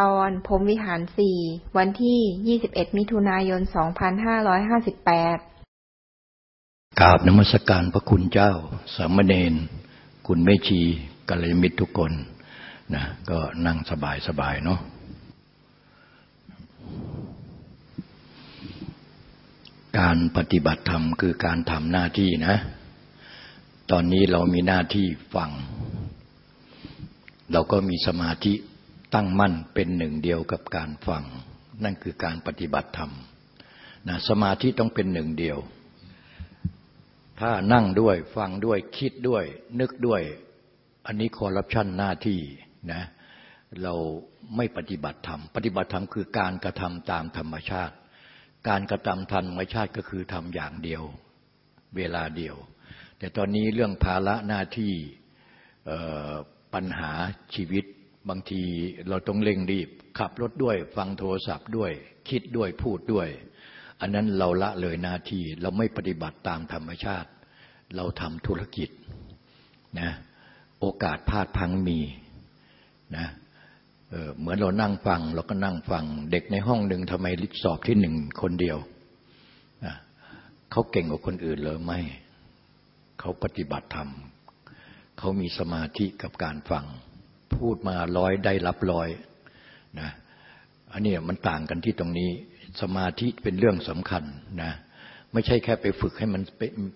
ตอนพรมวิหารสี่ วันที่ 21 มิถุนายน 2558กราบนมัสการพระคุณเจ้า สามเณร คุณแม่ชีกัลยาณมิตรทุกคนนะก็นั่งสบายสบายเนาะการปฏิบัติธรรมคือการทำหน้าที่นะ ตอนนี้เรามีหน้าที่ฟัง เราก็มีสมาธิ ตั้งมั่นเป็นหนึ่งเดียวกับการฟัง นั่นคือการปฏิบัติธรรมนะสมาธิต้องเป็นหนึ่งเดียว ถ้านั่งด้วยฟังด้วยคิดด้วย นึกด้วย อันนี้คอร์รัปชันหน้าที่นะเราไม่ปฏิบัติธรรม ปฏิบัติธรรมคือการกระทำตามธรรมชาติ การกระทำธรรมชาติก็คือทำอย่างเดียว เวลาเดียว แต่ตอนนี้เรื่องภาระหน้าที่ปัญหาชีวิต บางทีเราต้องเร่งรีบ ขับรถด้วย ฟังโทรศัพท์ด้วย คิดด้วยพูดด้วย อันนั้นเราละเลยหน้าที่เราไม่ปฏิบัติตามธรรมชาติ เราทำธุรกิจนะโอกาสพลาดพังมีนะเเหมือนเรานั่งฟังเราก็นั่งฟัง เด็กในห้องหนึ่งทำไมลิสอบที่หนึ่งคนเดียวนะเขาเก่งกว่าคนอื่นเลยไม่ เขาปฏิบัติธรรมเขามีสมาธิกับการฟัง พูดมาร้อยได้รับร้อยนะอันนี้มันต่างกันที่ตรงนี้ สมาธิเป็นเรื่องสำคัญนะไม่ใช่แค่ไปฝึกให้มัน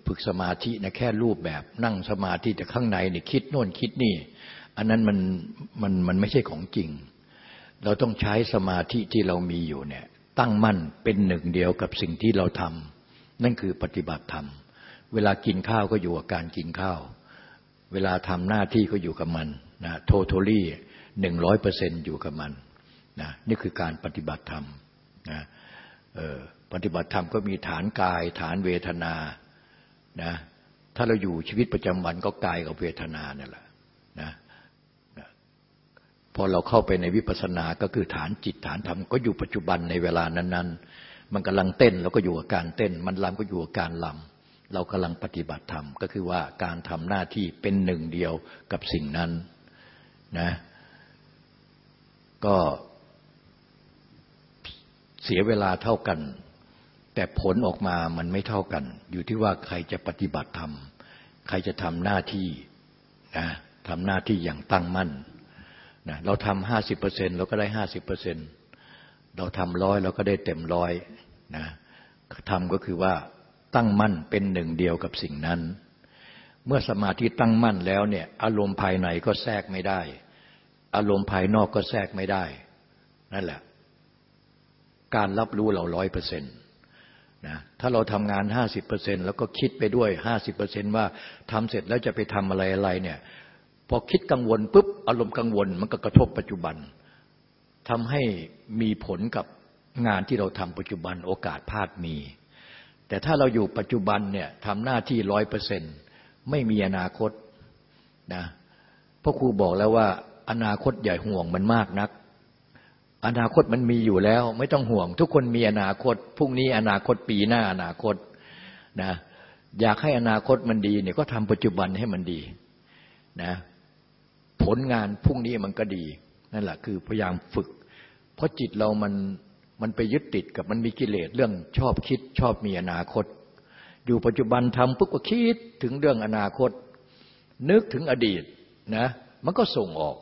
ฝึกสมาธินะแค่รูปแบบนั่งสมาธิแต่ข้างในเนี่ยคิดโน่นคิดนี่ อันนั้นมันมันมันไม่ใช่ของจริง เราต้องใช้สมาธิที่เรามีอยู่เนี่ยตั้งมั่นเป็นหนึ่งเดียวกับสิ่งที่เราทำนั่นคือปฏิบัติธรรม เวลากินข้าวก็อยู่กับการกินข้าว เวลาทำหน้าที่ก็อยู่กับมัน นะโททลี่หนึ่งร้อยเปอร์เซ็นอยู่กับมันนะนี่คือการปฏิบัติธรรมนะปฏิบัติธรรมก็มีฐานกาย ฐานเวทนานะถ้าเราอยู่ชีวิตประจำวันก็กายกับเวทนาเนี่ยแหละนะพอเราเข้าไปในวิปัสสนา ก็คือฐานจิตฐานธรรมก็อยู่ปัจจุบันในเวลานั้น ๆ มันกำลังเต้นเราก็อยู่กับการเต้น มันลำก็อยู่กับการลำเรากำลังปฏิบัติธรรมก็คือว่าการทำหน้าที่เป็นหนึ่งเดียวกับสิ่งนั้น นะ ก็เสียเวลาเท่ากัน แต่ผลออกมามันไม่เท่ากัน อยู่ที่ว่าใครจะปฏิบัติธรรม ใครจะทำหน้าที่นะทำหน้าที่อย่างตั้งมั่นนะเราทำห้าสิบเปอร์เซ็นเราก็ได้ห้าสิบเปอร์เซ็นเราทำร้อยเราก็ได้เต็มร้อยนะทำก็คือว่าตั้งมั่นเป็นหนึ่งเดียวกับสิ่งนั้น เมื่อสมาธิตั้งมั่นแล้วเนี่ยอารมณ์ภายในก็แทรกไม่ได้ อารมณ์ภายนอกก็แทรกไม่ได้ นั่นแหละ การรับรู้เราร้อยเปอร์เซ็นต์นะถ้าเราทำงานห้าสิบเปอร์เซ็นแล้วก็คิดไปด้วยห้าสิบเปอร์เซ็นว่าทำเสร็จแล้วจะไปทำอะไรอะไรเนี่ย พอคิดกังวลปุ๊บอารมณ์กังวลมันก็กระทบปัจจุบันทำให้มีผลกับงานที่เราทำปัจจุบันโอกาสพลาดมี แต่ถ้าเราอยู่ปัจจุบันเนี่ยทำหน้าที่ร้อยเปอร์เซ็นต์ไม่มีอนาคตนะพ่อครูบอกแล้วว่า อนาคตใหญ่ห่วงมันมากนัก อนาคตมันมีอยู่แล้ว ไม่ต้องห่วง ทุกคนมีอนาคตพรุ่งนี้อนาคตปีหน้าอนาคตนะอยากให้อนาคตมันดีเนี่ยก็ทำปัจจุบันให้มันดีนะผลงานพรุ่งนี้มันก็ดี นั่นแหละคือพยายามฝึก เพราะจิตเรามันมันไปยึดติดกับมันมีกิเลสเรื่องชอบคิด ชอบมีอนาคต อยู่ปัจจุบันทำปุ๊บก็คิดถึงเรื่องอนาคต นึกถึงอดีตนะมันก็ส่งออก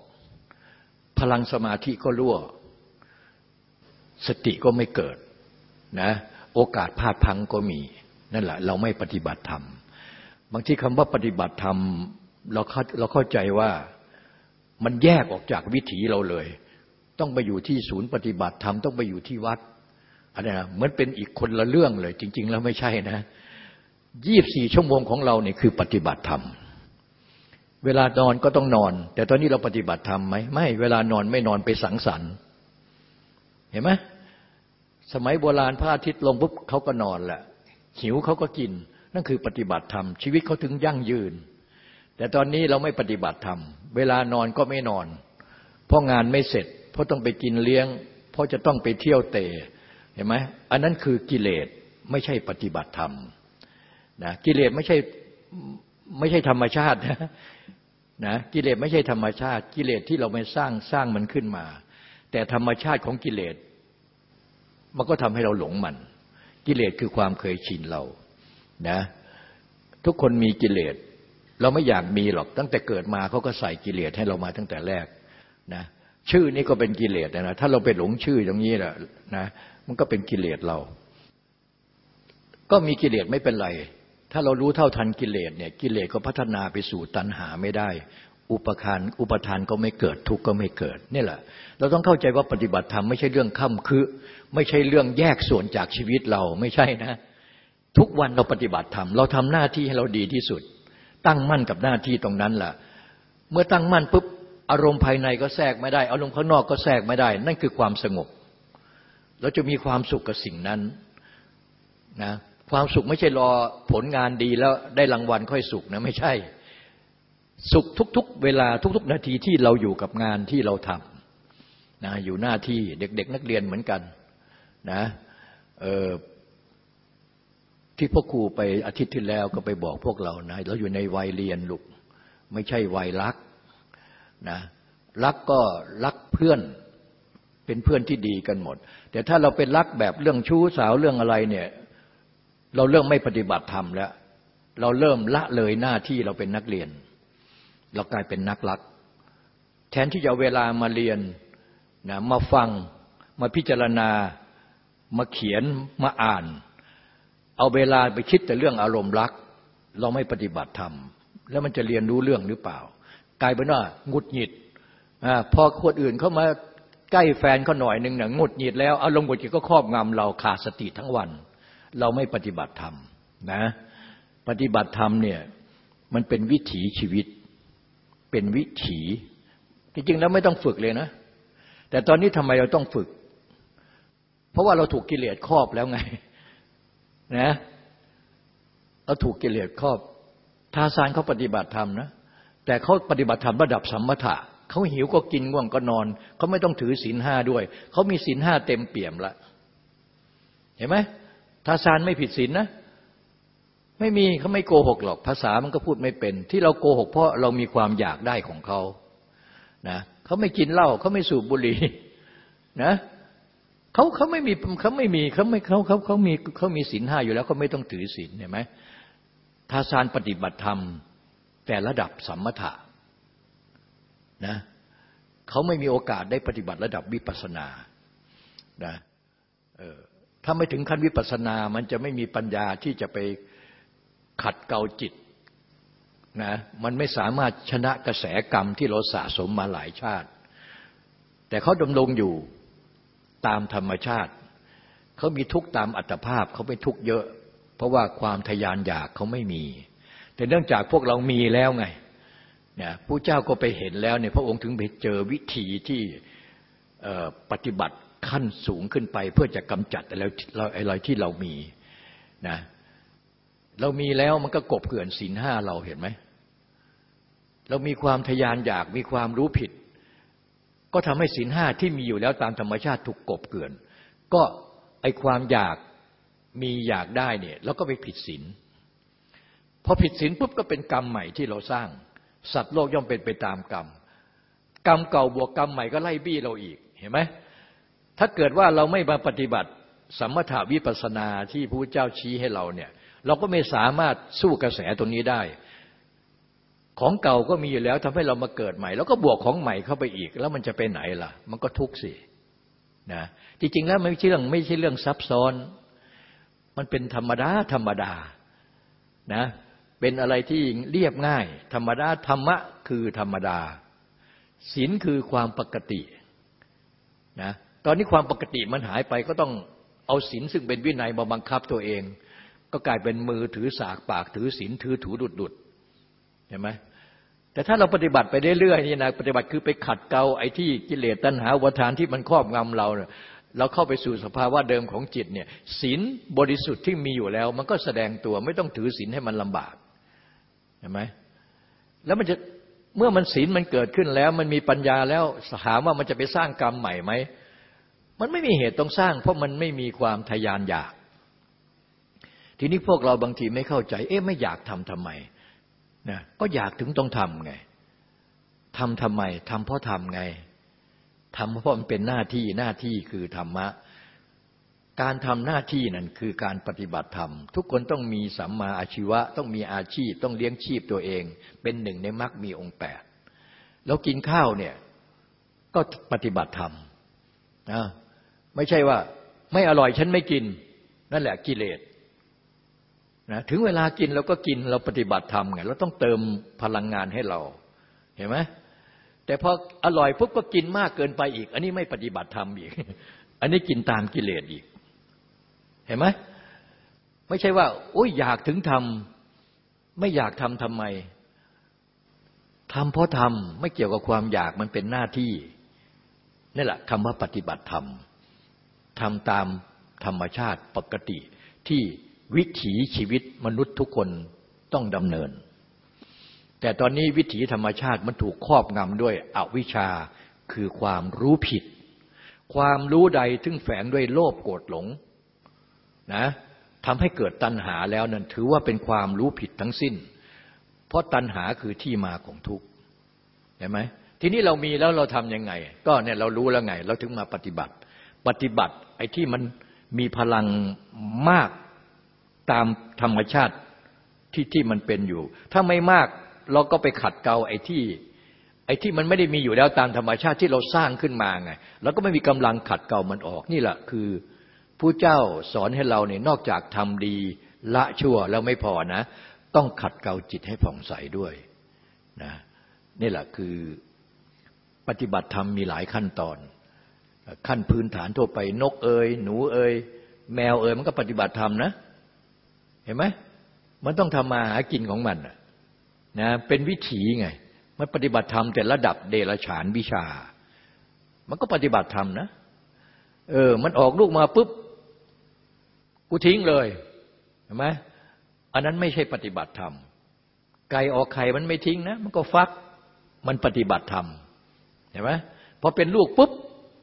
พลังสมาธิก็รั่ว สติก็ไม่เกิดนะโอกาสพลาดพังก็มี นั่นแหละ เราไม่ปฏิบัติธรรม บางทีคำว่าปฏิบัติธรรมเราเข้าเราเข้าใจว่ามันแยกออกจากวิถีเราเลย ต้องไปอยู่ที่ศูนย์ปฏิบัติธรรมต้องไปอยู่ที่วัดอะไรนะเหมือนเป็นอีกคนละเรื่องเลย จริง ๆ แล้วไม่ใช่นะยี่บสี่ชั่วโมงของเราเนี่ยคือปฏิบัติธรรม เวลานอนก็ต้องนอน แต่ตอนนี้เราปฏิบัติธรรมไหมไม่ เวลานอนไม่นอนไปสังสรรค์ เห็นไหมสมัยโบราณพระอาทิตย์ลงปุ๊บเขาก็นอนแหละหิวเขาก็กิน นั่นคือปฏิบัติธรรม ชีวิตเขาถึงยั่งยืน แต่ตอนนี้เราไม่ปฏิบัติธรรม เวลานอนก็ไม่นอน เพราะงานไม่เสร็จ เพราะต้องไปกินเลี้ยง เพราะจะต้องไปเที่ยวเตะเห็นไหมอันนั้นคือกิเลสไม่ใช่ปฏิบัติธรรมนะกิเลสไม่ใช่ ไม่ใช่ธรรมชาตินะนะกิเลสไม่ใช่ธรรมชาติ กิเลสที่เราไปสร้างสร้างมันขึ้นมา แต่ธรรมชาติของกิเลส มันก็ทำให้เราหลงมัน กิเลสคือความเคยชินเรานะทุกคนมีกิเลส เราไม่อยากมีหรอก ตั้งแต่เกิดมาเขาก็ใส่กิเลสให้เรามาตั้งแต่แรกนะชื่อนี้ก็เป็นกิเลสนะถ้าเราไปหลงชื่อตรงนี้แหละนะมันก็เป็นกิเลสเรา ก็มีกิเลสไม่เป็นไร ถ้าเรารู้เท่าทันกิเลสเนี่ยกิเลสก็พัฒนาไปสู่ตัณหาไม่ได้ อุปทานอุปทานก็ไม่เกิดทุกข์ก็ไม่เกิดนี่แหละ เราต้องเข้าใจว่าปฏิบัติธรรมไม่ใช่เรื่องค่ำคือ ไม่ใช่เรื่องแยกส่วนจากชีวิตเราไม่ใช่นะ ทุกวันเราปฏิบัติธรรมเราทำหน้าที่ให้เราดีที่สุด ตั้งมั่นกับหน้าที่ตรงนั้นแหละเมื่อตั้งมั่นปุ๊บอารมณ์ภายในก็แทรกไม่ได้ อารมณ์ข้างนอกก็แทรกไม่ได้ นั่นคือความสงบ เราจะมีความสุขกับสิ่งนั้นนะ ความสุขไม่ใช่รอผลงานดีแล้วได้รางวัลค่อยสุขนะไม่ใช่ สุขทุกๆ เวลาทุกๆ นาทีที่เราอยู่กับงานที่เราทำนะอยู่หน้าที่เด็กๆ นักเรียนเหมือนกันนะเออที่พ่อครูไปอาทิตย์ที่แล้วก็ไปบอกพวกเรานะเราอยู่ในวัยเรียนลูกไม่ใช่วัยรักนะรักก็รักเพื่อนเป็นเพื่อนที่ดีกันหมด แต่ถ้าเราเป็นรักแบบเรื่องชู้สาวเรื่องอะไรเนี่ย เราเริ่มไม่ปฏิบัติธรรมแล้ว เราเริ่มละเลยหน้าที่เราเป็นนักเรียน เรากลายเป็นนักรัก แทนที่จะเวลามาเรียนนะมาฟังมาพิจารณามาเขียนมาอ่าน เอาเวลาไปคิดแต่เรื่องอารมณ์รัก เราไม่ปฏิบัติธรรม แล้วมันจะเรียนรู้เรื่องหรือเปล่า กลายเป็นว่าหงุดหงิดอพอคนอื่นเข้ามาใกล้แฟนเขาหน่อยหนึ่งหนังงุดหงิดแล้วอารมณ์หงุดหงิดก็ครอบงำเราขาดสติทั้งวัน เราไม่ปฏิบัติธรรมนะปฏิบัติธรรมเนี่ยมันเป็นวิถีชีวิต เป็นวิถีจริงๆแล้วไม่ต้องฝึกเลยนะ แต่ตอนนี้ทำไมเราต้องฝึก เพราะว่าเราถูกกิเลสครอบแล้วไงนะเราถูกกิเลสครอบทาสานเขาปฏิบัติธรรมนะแต่เขาปฏิบัติธรรมระดับสัมมถะเขาหิวก็กินง่วงก็นอนเขาไม่ต้องถือศีลห้าด้วยเขามีศีลห้าเต็มเปี่ยมละ เห็นไหม ทาสานไม่ผิดศีลนะ ไม่มีเขาไม่โกหกหรอก ภาษามันก็พูดไม่เป็น ที่เราโกหกเพราะเรามีความอยากได้ของเขานะเขาไม่กินเหล้าเขาไม่สูบบุหรี่นะเขาเขาไม่มีเขาไม่มีเขาไม่เขาเขาเขามีเขามีศีลห้าอยู่แล้วเขาไม่ต้องถือศีลเห็นไหมทาสานปฏิบัติธรรม แต่ระดับสัมมถะนะเขาไม่มีโอกาสได้ปฏิบัติระดับวิปัสสนานะเออ ถ้าไม่ถึงขั้นวิปัสนา มันจะไม่มีปัญญาที่จะไปขัดเกลาจิตนะ มันไม่สามารถชนะกระแสกรรมที่เราสะสมมาหลายชาติ แต่เขาดำรงอยู่ตามธรรมชาติ เขามีทุกตามอัตภาพ เขาไม่ทุกเยอะ เพราะว่าความทยานอยากเขาไม่มี แต่เนื่องจากพวกเรามีแล้วไงนี่ยผู้เจ้าก็ไปเห็นแล้วเนี่ยพระองค์ถึงไปเจอวิธีที่ปฏิบัติ ขั้นสูงขึ้นไป เพื่อจะกำจัดอะไรอะไรที่เรามีนะเรามีแล้วมันก็กบเกลื่อนศีลห้าเราเห็นไหม เรามีความทยานอยากมีความรู้ผิด ก็ทำให้ศีลห้าที่มีอยู่แล้วตามธรรมชาติถูกกบเกลื่อน ก็ไอความอยากมีอยากได้เนี่ยแล้วก็ไปผิดศีลพอผิดศีลปุ๊บก็เป็นกรรมใหม่ที่เราสร้าง สัตว์โลกย่อมเป็นไปตามกรรม กรรมเก่าบวกกรรมใหม่ก็ไล่บี้เราอีกเห็นไหม ถ้าเกิดว่าเราไม่มาปฏิบัติสัมมถาวิปัสนาที่พระเจ้าชี้ให้เราเนี่ย เราก็ไม่สามารถสู้กระแสตรงนี้ได้ ของเก่าก็มีอยู่แล้วทำให้เรามาเกิดใหม่ แล้วก็บวกของใหม่เข้าไปอีก แล้วมันจะไปไหนล่ะ มันก็ทุกข์สินะจริงๆแล้วไม่ใช่เรื่องไม่ใช่เรื่องซับซ้อน มันเป็นธรรมดาธรรมดานะเป็นอะไรที่เรียบง่าย ธรรมดาธรรมะคือธรรมดาศีลคือความปกตินะ ตอนนี้ความปกติมันหายไปก็ต้องเอาศีลซึ่งเป็นวินัยมาบังคับตัวเอง ก็กลายเป็นมือถือสากปากถือศีลถือถูดุดดุดเห็นไหมแต่ถ้าเราปฏิบัติไปเรื่อยๆนี่นะปฏิบัติคือไปขัดเกลาไอ้ที่กิเลสตัณหาวัฏฐานที่มันครอบงำเราเนี่ยเราเข้าไปสู่สภาวะเดิมของจิตเนี่ยศีลบริสุทธิ์ที่มีอยู่แล้ว มันก็แสดงตัวไม่ต้องถือศีลให้มันลำบากเห็นไหมแล้วมันจะเมื่อมันศีลมันเกิดขึ้นแล้ว มันมีปัญญาแล้วถามว่ามันจะไปสร้างกรรมใหม่ไหม มันไม่มีเหตุต้องสร้าง เพราะมันไม่มีความทยานอยาก ทีนี้พวกเราบางทีไม่เข้าใจ เอ๊ะไม่อยากทำทำไมนะก็อยากถึงต้องทำไงทำทำไมทำเพราะทำไงทำเพราะมันเป็นหน้าที่หน้าที่คือธรรมะ การทำหน้าที่นั่นคือการปฏิบัติธรรม ทุกคนต้องมีสัมมาอาชีวะ ต้องมีอาชีพ ต้องเลี้ยงชีพตัวเอง เป็นหนึ่งในมรรคมีองค์แปดแล้วกินข้าวเนี่ยก็ปฏิบัติธรรมนะ ไม่ใช่ว่า ไม่อร่อยฉันไม่กิน นั่นแหละกิเลสนะถึงเวลากินเราก็กินเราปฏิบัติธรรมไงเราต้องเติมพลังงานให้เรา เห็นไหมแต่พออร่อยปุ๊บก็กินมากเกินไปอีก อันนี้ไม่ปฏิบัติธรรมอีก อันนี้กินตามกิเลสอีก เห็นไหมไม่ใช่ว่าโอ้ยอยากถึงทำไม่อยากทำทำไมทำเพราะทำไม่เกี่ยวกับความอยากมันเป็นหน้าที่นี่แหละคำว่าปฏิบัติธรรม ทำตามธรรมชาติปกติที่วิถีชีวิตมนุษย์ทุกคนต้องดำเนิน แต่ตอนนี้วิถีธรรมชาติมันถูกครอบงำด้วยอวิชชาคือความรู้ผิด ความรู้ใดทึ่งแฝงด้วยโลภโกรธหลงนะทำให้เกิดตัณหาแล้วนั่นถือว่าเป็นความรู้ผิดทั้งสิ้น เพราะตัณหาคือที่มาของทุกข์เห็นไหมทีนี้เรามีแล้วเราทำยังไง ก็เนี่ยเรารู้แล้วไง เราถึงมาปฏิบัติ ปฏิบัติไอ้ที่มันมีพลังมากตามธรรมชาติที่ที่มันเป็นอยู่ ถ้าไม่มากเราก็ไปขัดเกลาไอ้ที่ไอ้ที่มันไม่ได้มีอยู่แล้วตามธรรมชาติที่เราสร้างขึ้นมาไงเราก็ไม่มีกำลังขัดเกลามันออกนี่แหละคือผู้เจ้าสอนให้เราเนี่ยนอกจากทำดีละชั่วแล้วไม่พอนะ ต้องขัดเกลาจิตให้ผ่องใสด้วยนะนี่แหละคือปฏิบัติธรรมมีหลายขั้นตอน ขั้นพื้นฐานทั่วไป นกเอยหนูเอยแมวเอยมันก็ปฏิบัติธรรมนะ เห็นไหมมันต้องทำมาหากินของมันนะเป็นวิถีไง มันปฏิบัติธรรมแต่ระดับเดรัจฉานวิชา มันก็ปฏิบัติธรรมนะ เออ มันออกลูกมาปุ๊บกูทิ้งเลยเห็นไหมอันนั้นไม่ใช่ปฏิบัติธรรมไก่ออกไข่มันไม่ทิ้งนะ มันก็ฟักมันปฏิบัติธรรมเห็นไหมพอเป็นลูกปุ๊บ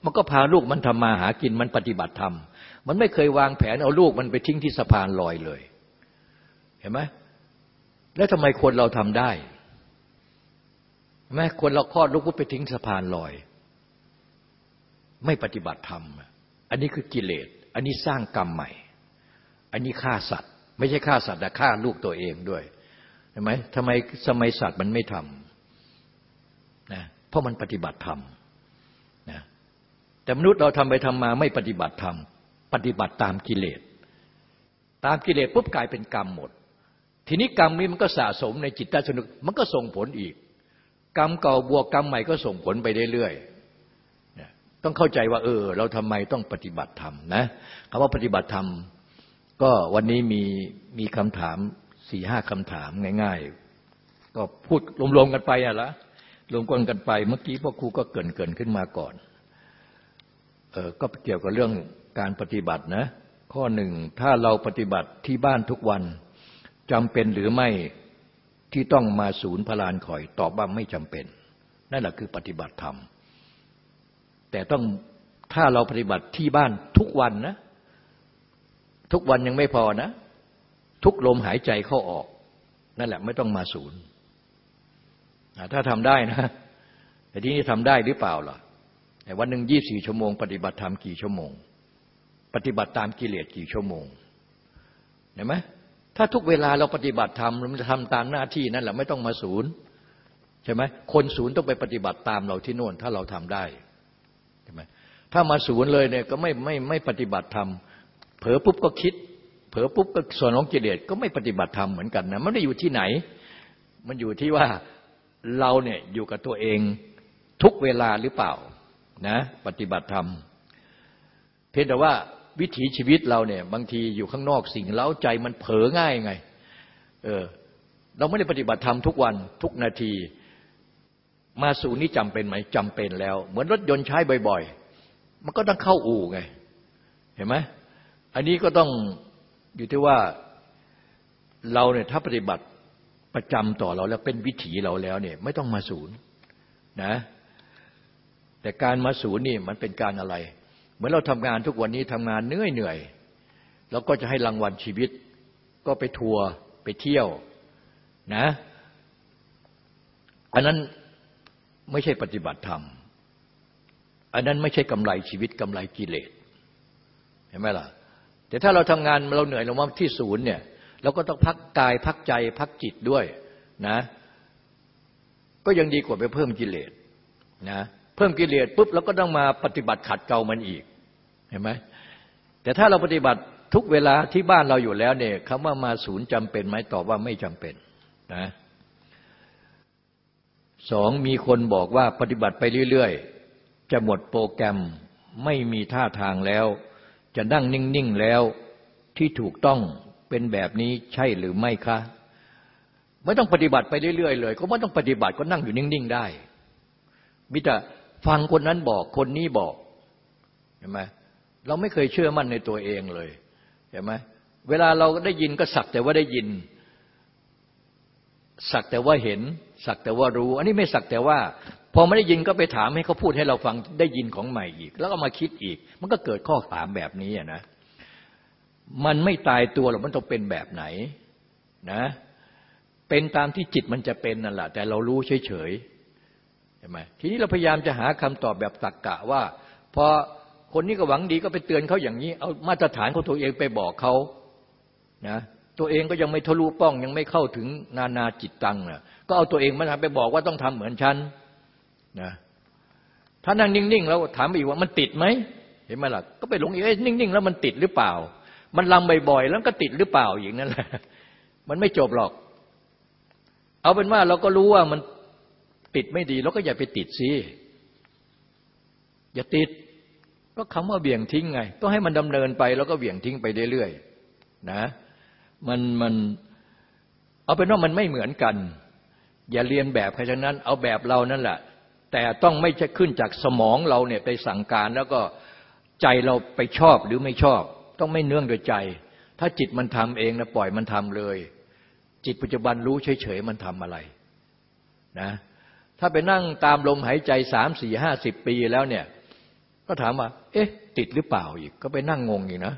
มันก็พาลูกมันทำมาหากินมันปฏิบัติธรรม มันไม่เคยวางแผนเอาลูกมันไปทิ้งที่สะพานลอยเลย เห็นไหมแล้วทำไมคนเราทำได้แม่คนเราคลอดลูกปุ๊บไปทิ้งสะพานลอย ไม่ปฏิบัติธรรม อันนี้คือกิเลส อันนี้สร้างกรรมใหม่ อันนี้ฆ่าสัตว์ ไม่ใช่ฆ่าสัตว์แต่ฆ่าลูกตัวเองด้วยเห็นไหมทำไมสมัยสัตว์มันไม่ทำนะเพราะมันปฏิบัติธรรม แต่มนุษย์เราทำไปทำมาไม่ปฏิบัติธรรมปฏิบัติตามกิเลส ตามกิเลสปุ๊บกลายเป็นกรรมหมด ทีนี้กรรมนี้มันก็สะสมในจิตใต้สนุกมันก็ส่งผลอีก กรรมเก่าบวกกรรมใหม่ก็ส่งผลไปเรื่อยๆต้องเข้าใจว่า เออ เราทำไมต้องปฏิบัติธรรมนะคำว่าปฏิบัติธรรม ก็วันนี้มีมีคำถามสี่ห้าคำถามง่าย ๆ ก็พูดรวมๆกันไปอะละรวมกันกันไป เมื่อกี้พ่อครูก็เกินเกินขึ้นมาก่อน ก็เกี่ยวกับเรื่องการปฏิบัตินะ ข้อหนึ่งถ้าเราปฏิบัติที่บ้านทุกวันจำเป็นหรือไม่ที่ต้องมาศูนย์พลานคอย ตอบว่าไม่จำเป็น นั่นแหละคือปฏิบัติธรรม แต่ต้องถ้าเราปฏิบัติที่บ้านทุกวันนะ ทุกวันยังไม่พอนะ ทุกลมหายใจเข้าออก นั่นแหละไม่ต้องมาศูนย์ถ้าทำได้นะแต่ที่นี่ทำได้หรือเปล่าล่ะ วันหนึ่งยี่สี่ชั่วโมง ปฏิบัติธรรมกี่ชั่วโมง ปฏิบัติตามกิเลสกี่ชั่วโมงเห็นไหมถ้าทุกเวลาเราปฏิบัติธรรมเราจะทำตามหน้าที่นั่นแหละไม่ต้องมาศูนย์ใช่ไหมคนศูนย์ต้องไปปฏิบัติตามเราที่โน่นถ้าเราทำได้ใช่ไหมถ้ามาศูนย์เลยเนี่ยก็ไม่ไม่ไม่ปฏิบัติธรรมเผลอปุ๊บก็คิด เผลอปุ๊บก็ส่วนของกิเลสก็ไม่ปฏิบัติธรรมเหมือนกันนะมันไม่ได้อยู่ที่ไหน มันอยู่ที่ว่าเราเนี่ยอยู่กับตัวเองทุกเวลาหรือเปล่า นะปฏิบัติธรรม เพียงแต่ว่าวิถีชีวิตเราเนี่ย บางทีอยู่ข้างนอกสิ่งเล้าใจมันเผลอง่ายไง เออ เราไม่ได้ปฏิบัติธรรมทุกวันทุกนาที มาสู่นี้จำเป็นไหมจำเป็นแล้ว เหมือนรถยนต์ใช้บ่อย ๆ มันก็ต้องเข้าอู่ไง เห็นไหมอันนี้ก็ต้องอยู่ที่ว่าเราเนี่ยถ้าปฏิบัติประจำต่อเราแล้วเป็นวิถีเราแล้วเนี่ย ไม่ต้องมาศูนย์นะ แต่การมาศูนย์นี่มันเป็นการอะไร เหมือนเราทำงานทุกวันนี้ทำงานเหนื่อยเหนื่อยเราก็จะให้รางวัลชีวิต ก็ไปทัวร์ไปเที่ยวนะ อันนั้นไม่ใช่ปฏิบัติธรรม อันนั้นไม่ใช่กำไรชีวิตกำไรกิเลสเห็นไหมล่ะ แต่ถ้าเราทำงานเราเหนื่อยเรามาที่ศูนย์เนี่ยเราก็ต้องพักกายพักใจพักจิตด้วยนะ ก็ยังดีกว่าไปเพิ่มกิเลสนะ เพิ่มกิเลสปุ๊บเราก็ต้องมาปฏิบัติขัดเกลามันอีกเห็นไหมแต่ถ้าเราปฏิบัติทุกเวลาที่บ้านเราอยู่แล้วเนี่ยคำว่ามาศูนย์จำเป็นไหมตอบว่าไม่จำเป็นนะสองมีคนบอกว่าปฏิบัติไปเรื่อยๆ จะหมดโปรแกรมไม่มีท่าทางแล้ว จะนั่งนิ่ง ๆ แล้วที่ถูกต้องเป็นแบบนี้ใช่หรือไม่คะ ไม่ต้องปฏิบัติไปเรื่อย ๆ เลย ก็ไม่ต้องปฏิบัติก็นั่งอยู่นิ่ง ๆ ได้มิแต่ ฟังคนนั้นบอกคนนี้บอกเห็นไหมเราไม่เคยเชื่อมั่นในตัวเองเลยเห็นไหมเวลาเราได้ยินก็สักแต่ว่าได้ยิน สักแต่ว่าเห็น สักแต่ว่ารู้ อันนี้ไม่สักแต่ว่า พอไม่ได้ยินก็ไปถามให้เขาพูดให้เราฟังได้ยินของใหม่อีก แล้วก็มาคิดอีก มันก็เกิดข้อถามแบบนี้นะมันไม่ตายตัวหรอกมันต้องเป็นแบบไหนนะ เป็นตามที่จิตมันจะเป็นนั่นแหละแต่เรารู้เฉยๆ ใช่ไหมทีนี้เราพยายามจะหาคำตอบแบบตักกะว่าพอคนนี้ก็หวังดีก็ไปเตือนเขาอย่างนี้ เอามาตรฐานของตัวเองไปบอกเขานะตัวเองก็ยังไม่ทะลุป้องยังไม่เข้าถึงนานาจิตตังนะก็เอาตัวเองมาทำไปบอกว่าต้องทำเหมือนฉันนะถ้านั่งนิ่งๆแล้วถามอีกว่ามันติดไหมเห็นไหมล่ะก็ไปหลงอีกนิ่งๆแล้วมันติดหรือเปล่า มันลำบ่อยๆแล้วก็ติดหรือเปล่าอย่างนั้นแหละมันไม่จบหรอก เอาเป็นว่าเราก็รู้ว่ามัน ติดไม่ดีเราก็อย่าไปติดสิอย่าติด ก็คำว่าเบี่ยงทิ้งไง ก็ให้มันดำเนินไปแล้วก็เบี่ยงทิ้งไปเรื่อยๆนะมันมันเอาเป็นว่ามันไม่เหมือนกัน อย่าเรียนแบบใครทั้งนั้น เอาแบบเรานั่นแหละ แต่ต้องไม่จะขึ้นจากสมองเราเนี่ยไปสั่งการแล้วก็ใจเราไปชอบหรือไม่ชอบ ต้องไม่เนื่องโดยใจ ถ้าจิตมันทำเองนะปล่อยมันทำเลย จิตปัจจุบันรู้เฉยๆมันทำอะไรนะ ถ้าไปนั่งตามลมหายใจสามสี่ห้าสิบปีแล้วเนี่ย ก็ถามว่า เอ๊ะ ติดหรือเปล่าอีก ก็ไปนั่งงงอีกนะ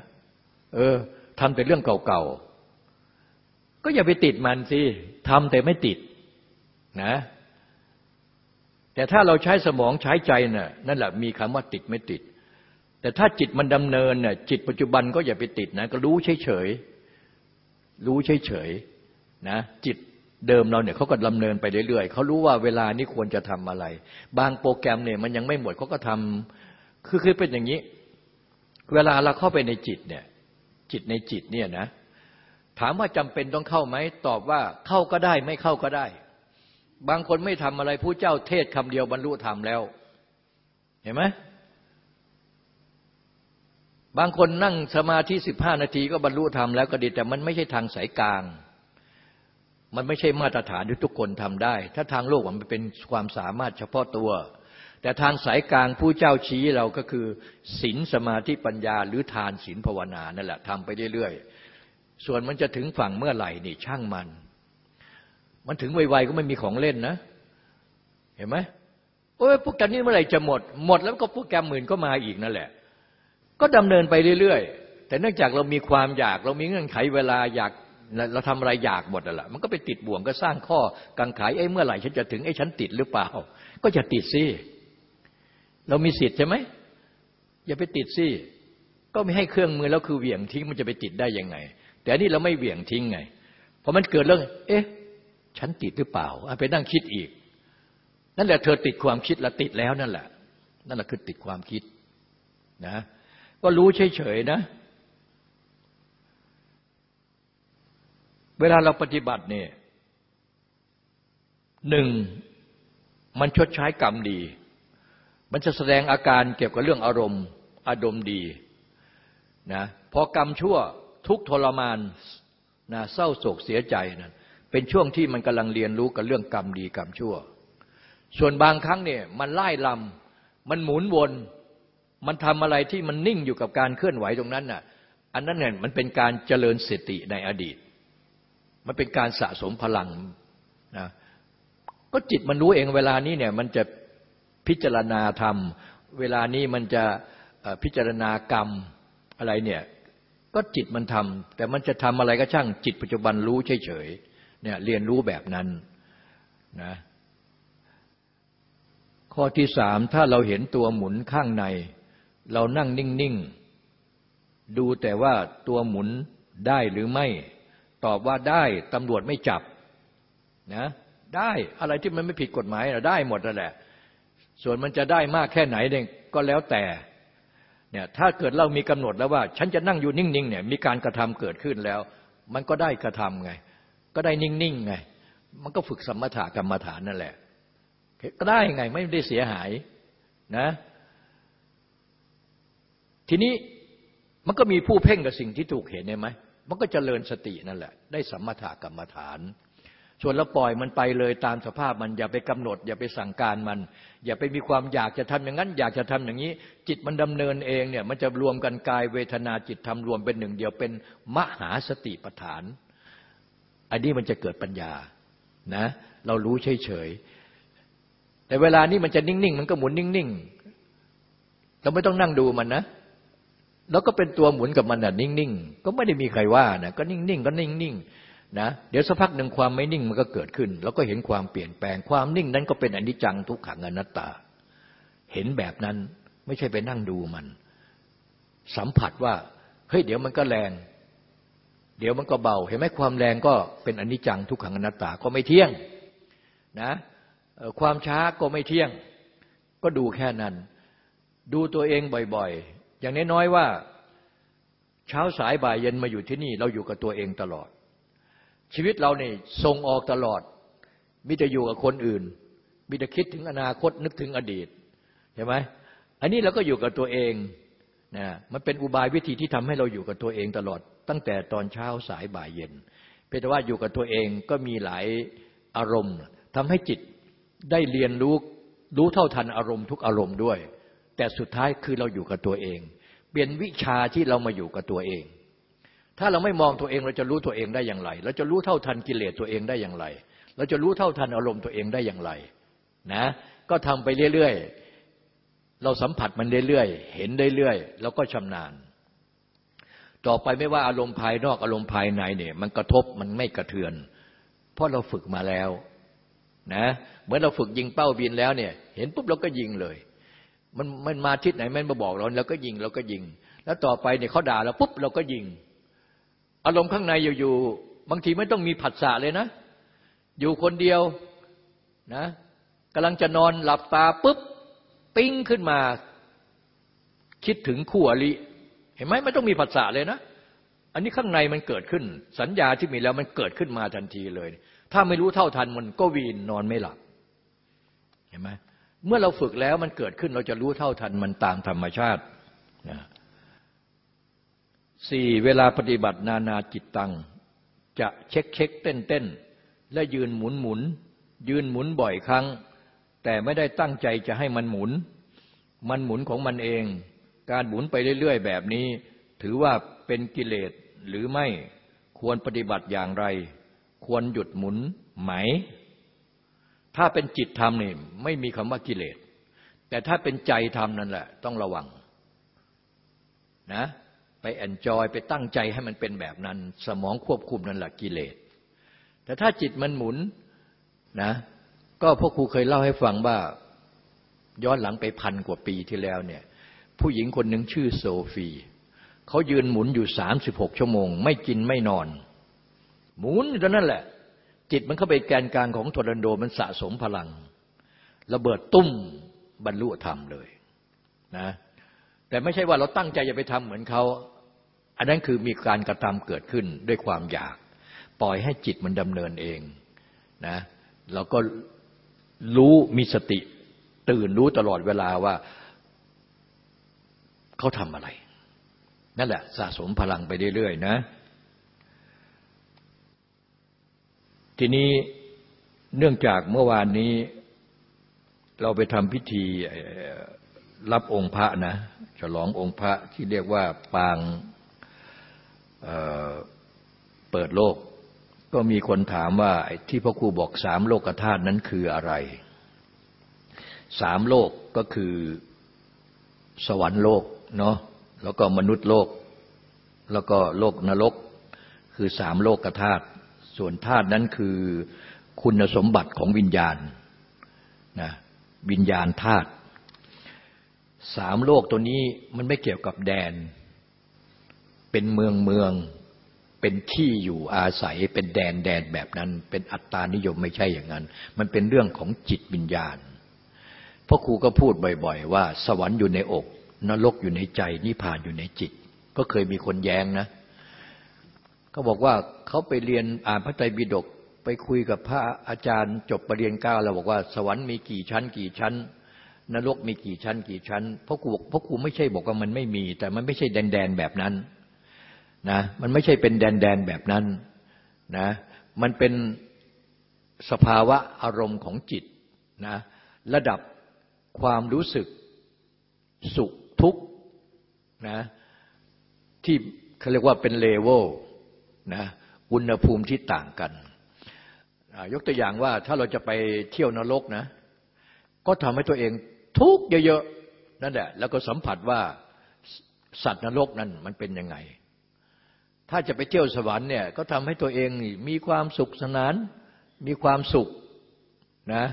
เออทำแต่เรื่องเก่าๆ ก็อย่าไปติดมันสิทำแต่ไม่ติดนะ แต่ถ้าเราใช้สมองใช้ใจน่ะนั่นแหละมีคำว่าติดไม่ติด แต่ถ้าจิตมันดำเนินเนี่ยจิตปัจจุบันก็อย่าไปติดนะ ก็รู้เฉยๆรู้เฉยๆนะ จิต เดิมเราเนี่ยเขาก็ดำเนินไปเรื่อยๆเขารู้ว่าเวลานี้ควรจะทำอะไร บางโปรแกรมเนี่ยมันยังไม่หมดเขาก็ทำคือคือเป็นอย่างนี้ เวลาเราเข้าไปในจิตเนี่ย จิตในจิตเนี่ยนะ ถามว่าจำเป็นต้องเข้าไหมตอบว่าเข้าก็ได้ไม่เข้าก็ได้ บางคนไม่ทำอะไรผู้เจ้าเทศคำเดียวบรรลุธรรมแล้ว เห็นไหมบางคนนั่งสมาธิสิบห้านาทีก็บรรลุธรรมแล้วก็ดีแต่มันไม่ใช่ทางสายกลาง มันไม่ใช่มาตรฐานที่ทุกคนทำได้ ถ้าทางโลกมันเป็นความสามารถเฉพาะตัว แต่ทางสายกลางผู้เจ้าชี้เราก็คือศีลสมาธิปัญญา หรือทานศีลภาวนานั่นแหละทำไปเรื่อยๆ ส่วนมันจะถึงฝั่งเมื่อไหร่นี่ช่างมัน มันถึงไวๆก็ไม่มีของเล่นนะ เห็นไหมโอ้ยพวกแกนี้เมื่อไหร่จะหมด หมดแล้วก็พวกแกหมื่นก็มาอีกนั่นแหละ ก็ดำเนินไปเรื่อยๆ แต่เนื่องจากเรามีความอยากเรามีเงื่อนไขเวลาอยาก เราทำอะไรอยากหมดแล้วมันก็ไปติดบ่วงก็สร้างข้อกังขายไอ้เมื่อไหร่ฉันจะถึงไอ้ฉันติดหรือเปล่า ก็จะติดสิเรามีสิทธิ์ใช่ไหมอย่าไปติดสิก็ไม่ให้เครื่องมือแล้วคือเหวี่ยงทิ้งมันจะไปติดได้ยังไง แต่อันนี้เราไม่เหวี่ยงทิ้งไงพอมันเกิดเรื่องเอ๊ะ ฉันติดหรือเปล่าไปนั่งคิดอีก นั่นแหละเธอติดความคิดล้วติดแล้วนั่นแหละ นั่นแหละคือติดความคิดนะ ก็รู้เฉยๆนะ เวลาเราปฏิบัติเนี่ยหนึ่งมันชดใช้กรรมดี มันจะแสดงอาการเกี่ยวกับเรื่องอารมณ์ อารมณ์ดีนะพอกรรมชั่วทุกทรมานนะเศร้าโศกเสียใจนะเป็นช่วงที่มันกำลังเรียนรู้กับเรื่องกรรมดีกรรมชั่ว ส่วนบางครั้งเนี่ยมันไล่ลำมันหมุนวน มันทำอะไรที่มันนิ่งอยู่กับการเคลื่อนไหวตรงนั้นน่ะอันนั้นเนี่ยมันเป็นการเจริญสติในอดีต มันเป็นการสะสมพลังนะก็จิตมันรู้เองเวลานี้เนี่ยมันจะพิจารณาธรรม เวลานี้มันจะพิจารณากรรมอะไรเนี่ยก็จิตมันทำแต่มันจะทำอะไรก็ช่างจิตปัจจุบันรู้เฉยๆเนี่ยเรียนรู้แบบนั้นนะข้อที่สามถ้าเราเห็นตัวหมุนข้างใน เรานั่งนิ่ง ๆ ดูแต่ว่าตัวหมุนได้หรือไม่ ตอบว่าได้ตำรวจไม่จับนะได้อะไรที่มันไม่ผิดกฎหมายได้หมดนั่นแหละ ส่วนมันจะได้มากแค่ไหนเนี่ยก็แล้วแต่เนี่ยถ้าเกิดเรามีกำหนดแล้วว่า ฉันจะนั่งอยู่นิ่งๆเนี่ยมีการกระทำเกิดขึ้นแล้ว มันก็ได้กระทำไง ก็ได้นิ่งๆไง มันก็ฝึกสมถะกรรมฐานนั่นแหละ ก็ได้ไงไม่ได้เสียหายนะ ทีนี้มันก็มีผู้เพ่งกับสิ่งที่ถูกเห็นไหม มันก็จเจริญสตินั่นแหละ ได้สัมมาถากรรมฐาน ส่วนเราปล่อยมันไปเลยตามสภาพมันอย่าไปกำหนด อย่าไปสั่งการมัน อย่าไปมีความอยากจะทำอย่างนั้น อยากจะทำอย่างนี้ จิตมันดำเนินเองเนี่ยมันจะรวมกันกายเวทนาจิตทำรวมเป็นหนึ่งเดียวเป็นมหาสติปัฏฐาน อันนี้มันจะเกิดปัญญานะเรารู้เฉยๆแต่เวลานี้มันจะนิ่งๆ มันก็หมุนนิ่งๆ เราไม่ต้องนั่งดูมันนะ แล้วก็เป็นตัวหมุนกับมันน่ะนิ่งๆ ก็ไม่ได้มีใครว่านะก็นิ่งๆ ก็นิ่งๆนะเดี๋ยวสักพักหนึ่งความไม่นิ่งมันก็เกิดขึ้น แล้วก็เห็นความเปลี่ยนแปลงความนิ่งนั้นก็เป็นอนิจจังทุกขังอนัตตา เห็นแบบนั้นไม่ใช่ไปนั่งดูมัน สัมผัสว่าเฮ้ยเดี๋ยวมันก็แรง เดี๋ยวมันก็เบา เห็นไหมความแรงก็เป็นอนิจจังทุกขังอนัตตาก็ไม่เที่ยงนะความช้าก็ไม่เที่ยง ก็ดูแค่นั้น ดูตัวเองบ่อย อย่างน้อยๆว่า เช้าสายบ่ายเย็นมาอยู่ที่นี่ เราอยู่กับตัวเองตลอด ชีวิตเราเนี่ยส่งออกตลอดมิจะอยู่กับคนอื่นมิจะคิดถึงอนาคตนึกถึงอดีตใช่ไหมอันนี้เราก็อยู่กับตัวเองนะมันเป็นอุบายวิธีที่ทำให้เราอยู่กับตัวเองตลอด ตั้งแต่ตอนเช้าสายบ่ายเย็นเพียงแต่ว่าอยู่กับตัวเองก็มีหลายอารมณ์ทำให้จิตได้เรียนรู้รู้เท่าทันอารมณ์ทุกอารมณ์ด้วย แต่สุดท้ายคือเราอยู่กับตัวเอง เปลี่ยนวิชาที่เรามาอยู่กับตัวเอง ถ้าเราไม่มองตัวเองเราจะรู้ตัวเองได้อย่างไร เราจะรู้เท่าทันกิเลสตัวเองได้อย่างไร เราจะรู้เท่าทันอารมณ์ตัวเองได้อย่างไรนะก็ทำไปเรื่อยๆ เราสัมผัสมันเรื่อยๆ เห็นเรื่อยๆ แล้วก็ชำนาญ ต่อไปไม่ว่าอารมณ์ภายนอกอารมณ์ภายในเนี่ยมันกระทบมันไม่กระเทือน เพราะเราฝึกมาแล้วนะเหมือนเราฝึกยิงเป้าบินแล้วเนี่ย เห็นปุ๊บเราก็ยิงเลย มันมันมาทิศไหนมันมาบอกเราเราก็ยิงเราก็ยิง แล้วต่อไปเนี่ยเขาด่าเราปุ๊บเราก็ยิง อารมณ์ข้างในอยู่ๆบางทีไม่ต้องมีผัสสะเลยนะ อยู่คนเดียวนะกำลังจะนอนหลับตาปุ๊บปิ้งขึ้นมา คิดถึงคู่อริเห็นไหมไม่ต้องมีผัสสะเลยนะ อันนี้ข้างในมันเกิดขึ้น สัญญาที่มีแล้วมันเกิดขึ้นมาทันทีเลย ถ้าไม่รู้เท่าทันมันก็วีนนอนไม่หลับ เห็นไหม เมื่อเราฝึกแล้วมันเกิดขึ้นเราจะรู้เท่าทันมันตามธรรมชาติสี่เวลาปฏิบัตินานาจิตตัง จะเช็คเช็คเต้นเต้นและยืนหมุนหมุน ยืนหมุนบ่อยครั้ง แต่ไม่ได้ตั้งใจจะให้มันหมุน มันหมุนของมันเอง การหมุนไปเรื่อย ๆ แบบนี้ ถือว่าเป็นกิเลสหรือไม่ควรปฏิบัติอย่างไร ควรหยุดหมุนไหม ถ้าเป็นจิตธรรมนี่ไม่มีคำว่ากิเลส แต่ถ้าเป็นใจธรรมนั่นแหละ ต้องระวังนะไปแอนจอยไปตั้งใจให้มันเป็นแบบนั้น สมองควบคุมนั่นแหละกิเลส แต่ถ้าจิตมันหมุนนะก็พ่อครูเคยเล่าให้ฟังว่าย้อนหลังไปพันกว่าปีที่แล้วเนี่ยผู้หญิงคนหนึ่งชื่อโซฟีเขายืนหมุนอยู่สามสิบหกชั่วโมง ไม่กินไม่นอน หมุนอยู่นั่นแหละ จิตมันเข้าไปแกนกลางของทอร์นาโดมันสะสมพลัง ระเบิดตุ้มบรรลุธรรมเลยนะแต่ไม่ใช่ว่าเราตั้งใจจะไปทำเหมือนเขาอันนั้นคือมีการกระทำเกิดขึ้นด้วยความอยาก ปล่อยให้จิตมันดำเนินเองนะเราก็รู้มีสติตื่นรู้ตลอดเวลาว่าเขาทำอะไร นั่นแหละสะสมพลังไปเรื่อยๆนะ ทีนี้เนื่องจากเมื่อวานนี้ เราไปทำพิธีรับองค์พระนะ ฉลององค์พระที่เรียกว่าปางเเปิดโลก ก็มีคนถามว่าที่พระครูบอกสามโลกธาตุนั้นคืออะไร สามโลกก็คือสวรรค์โลกเนาะแล้วก็มนุษย์โลก แล้วก็โลกนรก คือสามโลกธาตุ ส่วนธาตุนั้นคือคุณสมบัติของวิญญาณนะวิญญาณธาตุสามโลกตัวนี้มันไม่เกี่ยวกับแดน เป็นเมืองเมือง เป็นที่อยู่อาศัย เป็นแดนแดนแบบนั้น เป็นอัตตานิยมไม่ใช่อย่างนั้น มันเป็นเรื่องของจิตวิญญาณพ่อครูก็พูดบ่อย ๆ ว่า สวรรค์อยู่ในอก นรกอยู่ในใจนิพพานอยู่ในจิต ก็เคยมีคนแย้งนะ เขาบอกว่าเขาไปเรียนอ่านพระไตรปิฎกไปคุยกับพระอาจารย์ จบปรริญญาเก้าแล้วบอกว่าสวรรค์มีกี่ชั้น กี่ชั้น นรกมีกี่ชั้น กี่ชั้นพ่อครูพ่อครูไม่ใช่บอกว่ามันไม่มี แต่มันไม่ใช่แดนแดนแบบนั้นนะมันไม่ใช่เป็นแดนแดนแบบนั้นนะมันเป็นสภาวะอารมณ์ของจิตนะระดับความรู้สึกสุขทุกข์นะที่เขาเรียกว่าเป็นเลเวล นะอุณหภูมิที่ต่างกัน ยกตัวอย่างว่าถ้าเราจะไปเที่ยวนรกนะ ก็ทำให้ตัวเองทุกข์เยอะๆนั่นแหละแล้วก็สัมผัสว่าสัตว์นรกนั้นมันเป็นยังไง ถ้าจะไปเที่ยวสวรรค์เนี่ยก็ทำให้ตัวเองมีความสุขสนาน มีความสุขนะ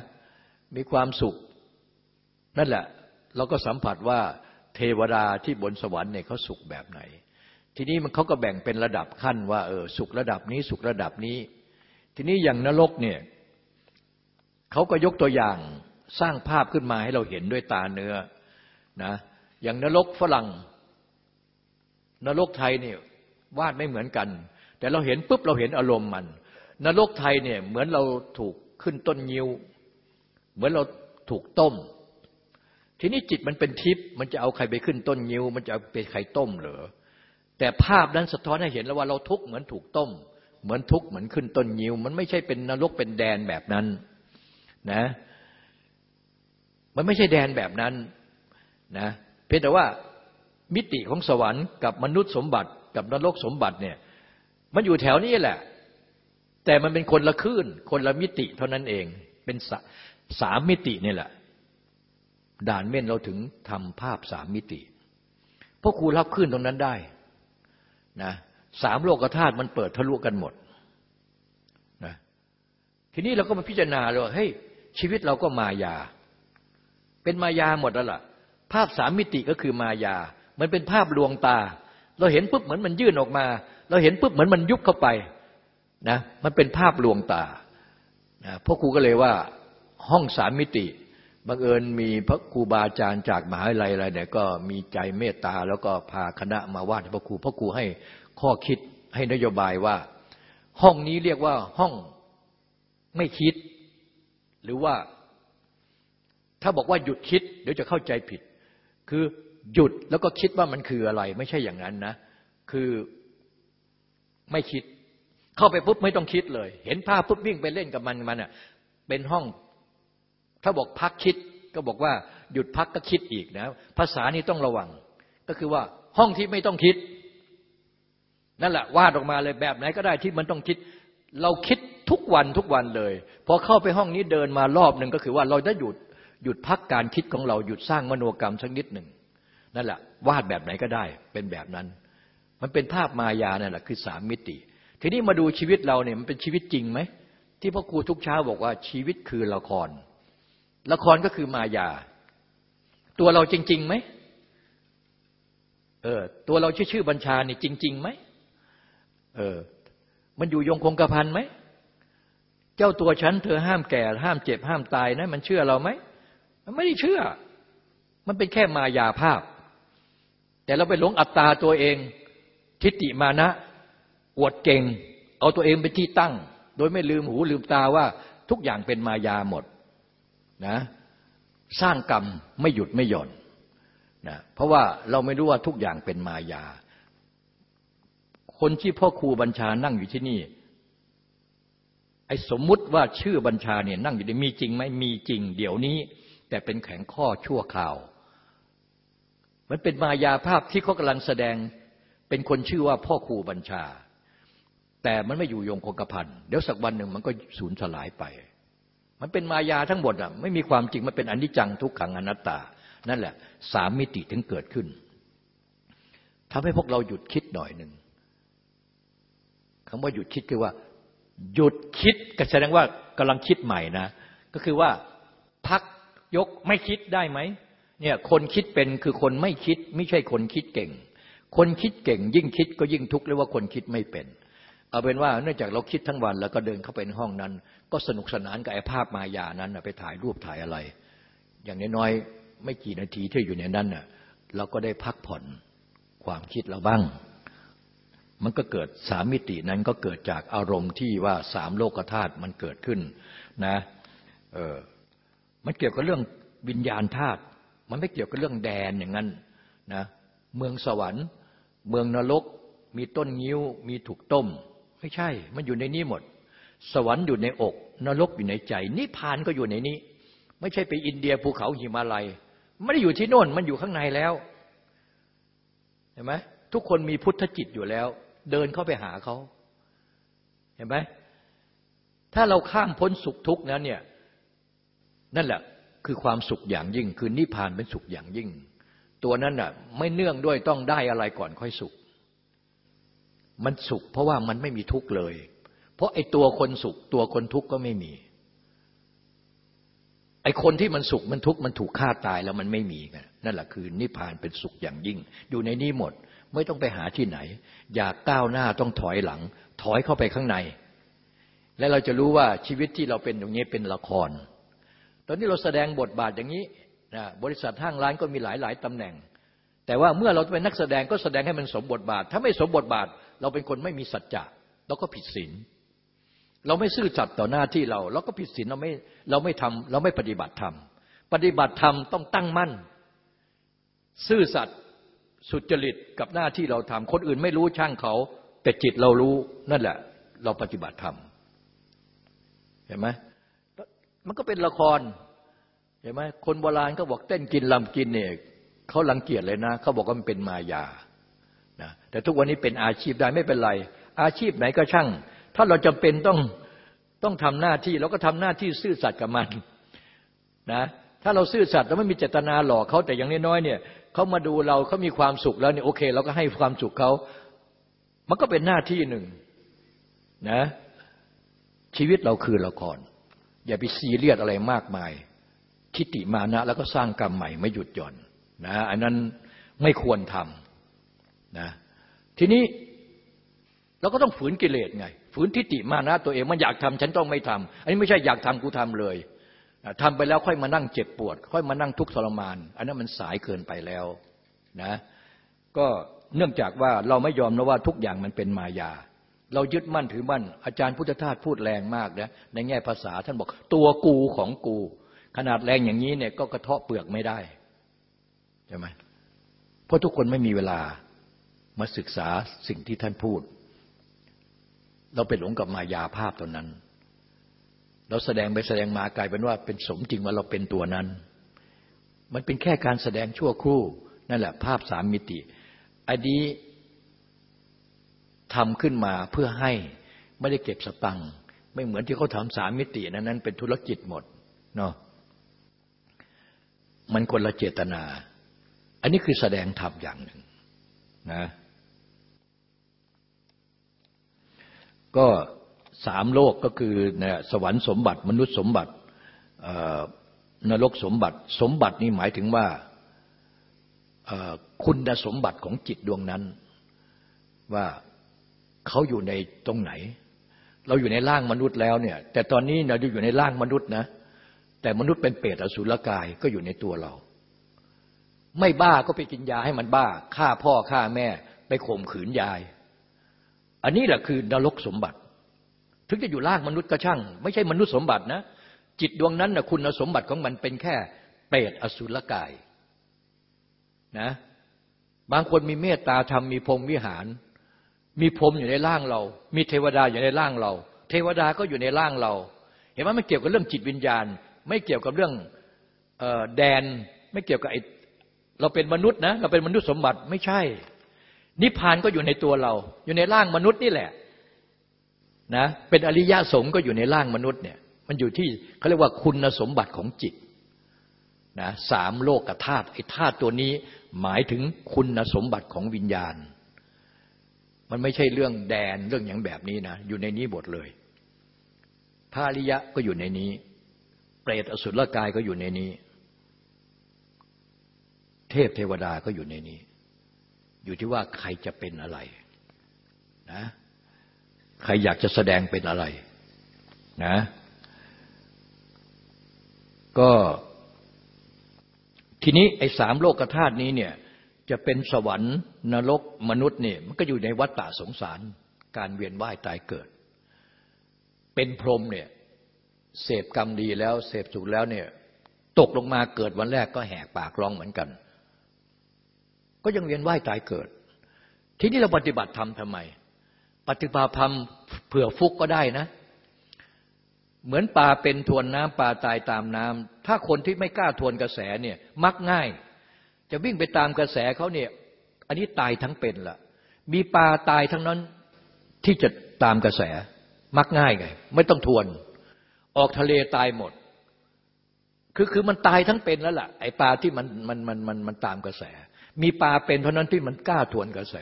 มีความสุข นั่นแหละ เราก็สัมผัสว่าเทวดาที่บนสวรรค์เนี่ยเขาสุขแบบไหน ทีนี้มันเขาก็แบ่งเป็นระดับขั้นว่าเออสุขระดับนี้สุขระดับนี้ ทีนี้อย่างนรกเนี่ยเขาก็ยกตัวอย่างสร้างภาพขึ้นมาให้เราเห็นด้วยตาเนื้อนะอย่างนรกฝรั่ง นรกไทยเนี่ยวาดไม่เหมือนกัน แต่เราเห็นปุ๊บเราเห็นอารมณ์มัน นรกไทยเนี่ยเหมือนเราถูกขึ้นต้นยิวเหมือนเราถูกต้ม ทีนี้จิตมันเป็นทิพย์มันจะเอาใครไปขึ้นต้นยิ้ว มันจะเอาไปใครต้มเหรอ แต่ภาพนั้นสะท้อนให้เห็นแล้วว่าเราทุกข์เหมือนถูกต้ม เหมือนทุกข์เหมือนขึ้นต้นยิว มันไม่ใช่เป็นนรกเป็นแดนแบบนั้นนะ มันไม่ใช่แดนแบบนั้นนะเพียงแต่ว่ามิติของสวรรค์กับมนุษย์สมบัติกับนรกสมบัติเนี่ย มันอยู่แถวนี้แหละ แต่มันเป็นคนละคลื่น คนละมิติเท่านั้นเอง เป็นสสามมิตินี่แหละ ด่านเม่นเราถึงทำภาพสามมิติ เพราะครูรับคลื่นตรงนั้นได้ นะสามโลกธาตุมันเปิดทะลุกันหมดนะทีนี้เราก็มาพิจารณาเลยว่าเฮ้ยชีวิตเราก็มายา เป็นมายาหมดแล้วล่ะ ภาพสามมิติก็คือมายา มันเป็นภาพลวงตา เราเห็นปุ๊บเหมือนมันยื่นออกมา เราเห็นปุ๊บเหมือนมันยุบเข้าไปนะมันเป็นภาพลวงตานะพวกครูก็เลยว่าห้องสามมิติ บังเอิญมีพระครูบาอาจารย์จากมหาวิทยาลัยอะไรเนี่ยก็มีใจเมตตา แล้วก็พาคณะมาวาดพระครูพระครูให้ข้อคิดให้นโยบายว่า ห้องนี้เรียกว่าห้องไม่คิด หรือว่า ถ้าบอกว่าหยุดคิด เดี๋ยวจะเข้าใจผิด คือหยุดแล้วก็คิดว่ามันคืออะไร ไม่ใช่อย่างนั้นนะ คือไม่คิด เข้าไปปุ๊บไม่ต้องคิดเลย เห็นภาพปุ๊บวิ่งไปเล่นกับมันมันอะเป็นห้อง ถ้าบอกพักคิดก็บอกว่าหยุดพักก็คิดอีกนะ ภาษานี้ต้องระวัง ก็คือว่าห้องที่ไม่ต้องคิด นั่นแหละวาดออกมาเลยแบบไหนก็ได้ที่มันต้องคิด เราคิดทุกวันทุกวันเลย พอเข้าไปห้องนี้เดินมารอบหนึ่งก็คือว่าเราได้หยุดหยุดพักการคิดของเราหยุดสร้างมโนกรรมสักนิดหนึ่งนั่นแหละวาดแบบไหนก็ได้เป็นแบบนั้น มันเป็นภาพมายานั่นแหละคือสามมิติ ทีนี้มาดูชีวิตเราเนี่ยมันเป็นชีวิตจริงไหมที่พ่อครูทุกเช้าบอกว่าชีวิตคือละคร ละครก็คือมายา ตัวเราจริงๆไหมเออตัวเราชื่อชื่อบัญชานี่จริงๆไหมเออมันอยู่ยงคงกระพันไหม เจ้าตัวฉันเธอห้ามแก่ ห้ามเจ็บห้ามตายนะ มันเชื่อเราไหมมันไม่ได้เชื่อ มันเป็นแค่มายาภาพ แต่เราไปหลงอัตตาตัวเอง ทิฏฐิมานะ อวดเก่ง เอาตัวเองเป็นที่ตั้ง โดยไม่ลืมหูลืมตาว่าทุกอย่างเป็นมายาหมด นะสร้างกรรมไม่หยุดไม่หย่อนนะเพราะว่าเราไม่รู้ว่าทุกอย่างเป็นมายา คนที่พ่อครูบัญชานั่งอยู่ที่นี่ไอ้สมมุติว่าชื่อบัญชาเนี่ยนั่งอยู่ในมีจริงไหมมีจริง เดี๋ยวนี้ แต่เป็นแข็งข้อชั่วข่าว มันเป็นมายาภาพที่เขากำลังแสดงเป็นคนชื่อว่าพ่อครูบัญชา แต่มันไม่อยู่ยงคงกระพันเดี๋ยวสักวันหนึ่งมันก็สูญสลายไป มันเป็นมายาทั้งหมดอะไม่มีความจริงมันเป็นอนิจจังทุกขังอนัตตา นั่นแหละสามมิติถึงเกิดขึ้นทำให้พวกเราหยุดคิดหน่อยหนึ่งคำว่าหยุดคิดคือว่า หยุดคิดก็แสดงว่ากำลังคิดใหม่นะ ก็คือว่าพักยกไม่คิดได้ไหมเนี่ยคนคิดเป็นคือคนไม่คิด ไม่ใช่คนคิดเก่ง คนคิดเก่ง ยิ่งคิดก็ยิ่งทุกข์เรียกว่าคนคิดไม่เป็น เอาเป็นว่าเนื่องจากเราคิดทั้งวัน แล้วก็เดินเข้าไปในห้องนั้น ก็สนุกสนานกับไอ้ภาพมายานั้นไปถ่ายรูปถ่ายอะไร อย่างน้อยๆไม่กี่นาทีที่อยู่ในนั้นน่ะเราก็ได้พักผ่อนความคิดเราบ้าง มันก็เกิดสามมิตินั้นก็เกิดจากอารมณ์ที่ว่าสามโลกธาตุมันเกิดขึ้นนะเออมันเกี่ยวกับเรื่องวิญญาณธาตุมันไม่เกี่ยวกับเรื่องแดนอย่างนั้นนะเมืองสวรรค์ เมืองนรก มีต้นงิ้ว มีถูกต้ม ไม่ใช่ มันอยู่ในนี้หมด สวรรค์อยู่ในอก นรกอยู่ในใจ นิพพานก็อยู่ในนี้ ไม่ใช่ไปอินเดียภูเขาหิมาลัย ไม่ได้อยู่ที่โน่น มันอยู่ข้างในแล้ว เห็นไหมทุกคนมีพุทธจิตอยู่แล้ว เดินเข้าไปหาเขา เห็นไหมถ้าเราข้ามพ้นสุขทุกข์นั้นเนี่ย นั่นแหละคือความสุขอย่างยิ่ง คือนิพพานเป็นสุขอย่างยิ่ง ตัวนั้นน่ะไม่เนื่องด้วยต้องได้อะไรก่อนค่อยสุข มันสุข เพราะว่ามันไม่มีทุกข์เลย เพราะไอ้ตัวคนสุข ตัวคนทุกข์ก็ไม่มี ไอ้คนที่มันสุขมันทุกข์มันถูกฆ่าตายแล้วมันไม่มีกันนั่นแหละคือนิพพานเป็นสุขอย่างยิ่ง อยู่ในนี้หมดไม่ต้องไปหาที่ไหน อยากก้าวหน้าต้องถอยหลัง ถอยเข้าไปข้างใน และเราจะรู้ว่าชีวิตที่เราเป็นอย่างนี้เป็นละคร ตอนนี้เราแสดงบทบาทอย่างนี้นะบริษัทห้างร้านก็มีหลายหลายตำแหน่ง แต่ว่าเมื่อเราเป็นนักแสดงก็แสดงให้มันสมบทบาท ถ้าไม่สมบทบาท เราเป็นคนไม่มีสัจจะเราก็ผิดศีลเราไม่ซื่อสัตย์ต่อหน้าที่เรา เราก็ผิดศีลเราไม่เราไม่ทำเราไม่ปฏิบัติธรรมปฏิบัติธรรมต้องตั้งมั่น ซื่อสัตย์สุจริตกับหน้าที่เราทำคนอื่นไม่รู้ช่างเขา แต่จิตเรารู้นั่นแหละ เราปฏิบัติธรรมเห็นไหมมันก็เป็นละครเห็นไหมคนโบราณก็บอกเต้นกินลำกินเนี่ยเขาลังเกียจเลยนะ เขาบอกว่ามันเป็นมายา นะแต่ทุกวันนี้เป็นอาชีพได้ไม่เป็นไร อาชีพไหนก็ช่าง ถ้าเราจำเป็นต้องต้องทำหน้าที่เราก็ทำหน้าที่ซื่อสัตย์กับมันนะถ้าเราซื่อสัตย์เราไม่มีเจตนาหลอกเขาแต่อย่างน้อยๆเนี่ยเขามาดูเราเขามีความสุขแล้วเนี่ยโอเค เราก็ให้ความสุขเขามันก็เป็นหน้าที่หนึ่งนะชีวิตเราคือละครอย่าไปซีเรียสอะไรมากมาย ทิฏฐิมานะ แล้วก็สร้างกรรมใหม่ไม่หยุดหย่อนนะอันนั้นไม่ควรทำ นะทีนี้เราก็ต้องฝืนกิเลสไง ฝืนทิฏฐิมานะตัวเองมันอยากทำฉันต้องไม่ทำอันนี้ไม่ใช่อยากทำกูทำเลยทำไปแล้วค่อยมานั่งเจ็บปวด ค่อยมานั่งทุกข์ทรมาน อันนั้นมันสายเกินไปแล้วนะก็เนื่องจากว่าเราไม่ยอมนะว่าทุกอย่างมันเป็นมายา เรายึดมั่นถือมั่น อาจารย์พุทธทาสพูดแรงมากนะในแง่ภาษาท่านบอกตัวกูของกู ขนาดแรงอย่างนี้เนี่ยก็กระเทาะเปลือกไม่ได้ใช่ไหมเพราะทุกคนไม่มีเวลา มาศึกษาสิ่งที่ท่านพูด เราไปหลงกับมายาภาพตัวนั้น เราแสดงไปแสดงมากลายเป็นว่าเป็นสมจริงว่าเราเป็นตัวนั้น มันเป็นแค่การแสดงชั่วครู่นั่นแหละ ภาพสามมิติอันนี้ทำขึ้นมาเพื่อให้ไม่ได้เก็บสตังค์ไม่เหมือนที่เขาทำสามมิตินั้นนั้นเป็นธุรกิจหมดเนาะมันคนละเจตนา อันนี้คือแสดงธรรมอย่างหนึ่งนะ ก็สามโลกก็คือนะสวรรค์สมบัติมนุษย์สมบัตินรกสมบัติ สมบัตินี่หมายถึงว่าคุณสมบัติของจิตดวงนั้น ว่าเขาอยู่ในตรงไหน เราอยู่ในร่างมนุษย์แล้วเนี่ยแต่ตอนนี้เราอยู่ในร่างมนุษย์นะแต่มนุษย์เป็นเปรตอสุรกายก็อยู่ในตัวเรา ไม่บ้าก็ไปกินยาให้มันบ้าฆ่าพ่อฆ่าแม่ ไปข่มขืนยาย อันนี้แหละคือนรกสมบัติ ถึงจะอยู่ร่างมนุษย์ก็ช่าง ไม่ใช่มนุษย์สมบัตินะ จิตดวงนั้นนะคุณสมบัติของมันเป็นแค่เปรตอสุรกายนะบางคนมีเมตตาธรรมมีพรมวิหาร มีพรมอยู่ในร่างเรา มีเทวดาอยู่ในร่างเรา เทวดาก็อยู่ในร่างเรา เห็นไหมมันเกี่ยวกับเรื่องจิตวิญญาณ ไม่เกี่ยวกับเรื่องแดน ไม่เกี่ยวกับไอเราเป็นมนุษย์นะ เราเป็นมนุษย์สมบัติไม่ใช่ นิพพานก็อยู่ในตัวเรา อยู่ในร่างมนุษย์นี่แหละนะเป็นอริยสงฆ์ก็อยู่ในร่างมนุษย์เนี่ย มันอยู่ที่เขาเรียกว่าคุณสมบัติของจิตนะสามโลกธาตุไอ้ธาตุตัวนี้หมายถึงคุณสมบัติของวิญญาณ มันไม่ใช่เรื่องแดนเรื่องอย่างแบบนี้นะ อยู่ในนี้หมดเลยพระอริยะก็อยู่ในนี้ เปรตอสุรกายก็อยู่ในนี้ เทพเทวดาก็อยู่ในนี้ อยู่ที่ว่าใครจะเป็นอะไรนะใครอยากจะแสดงเป็นอะไรนะก็ทีนี้ไอ้สามโลกธาตุนี้เนี่ยจะเป็นสวรรค์นรกมนุษย์เนี่ยมันก็อยู่ในวัฏฏะสงสาร การเวียนว่ายตายเกิด เป็นพรหมเนี่ยเสพกรรมดีแล้วเสพสุขแล้วเนี่ยตกลงมาเกิดวันแรกก็แหกปากร้องเหมือนกัน ก็ยังเวียนว่ายตายเกิด ทีนี้เราปฏิบัติธรรมทำไม ปฏิบัติธรรมเผื่อฟุกก็ได้นะ เหมือนปลาเป็นทวนน้ำปลาตายตามน้ำถ้าคนที่ไม่กล้าทวนกระแสเนี่ยมักง่าย จะวิ่งไปตามกระแสเขาเนี่ย อันนี้ตายทั้งเป็นละมีปลาตายทั้งนั้นที่จะตามกระแส มักง่ายไง ไม่ต้องทวน ออกทะเลตายหมดคือคือมันตายทั้งเป็นแล้วล่ะไอปลาที่มันมันมันมันมันตามกระแส มีปลาเป็นเท่าะนั้นที่มันกล้าทวนกระแส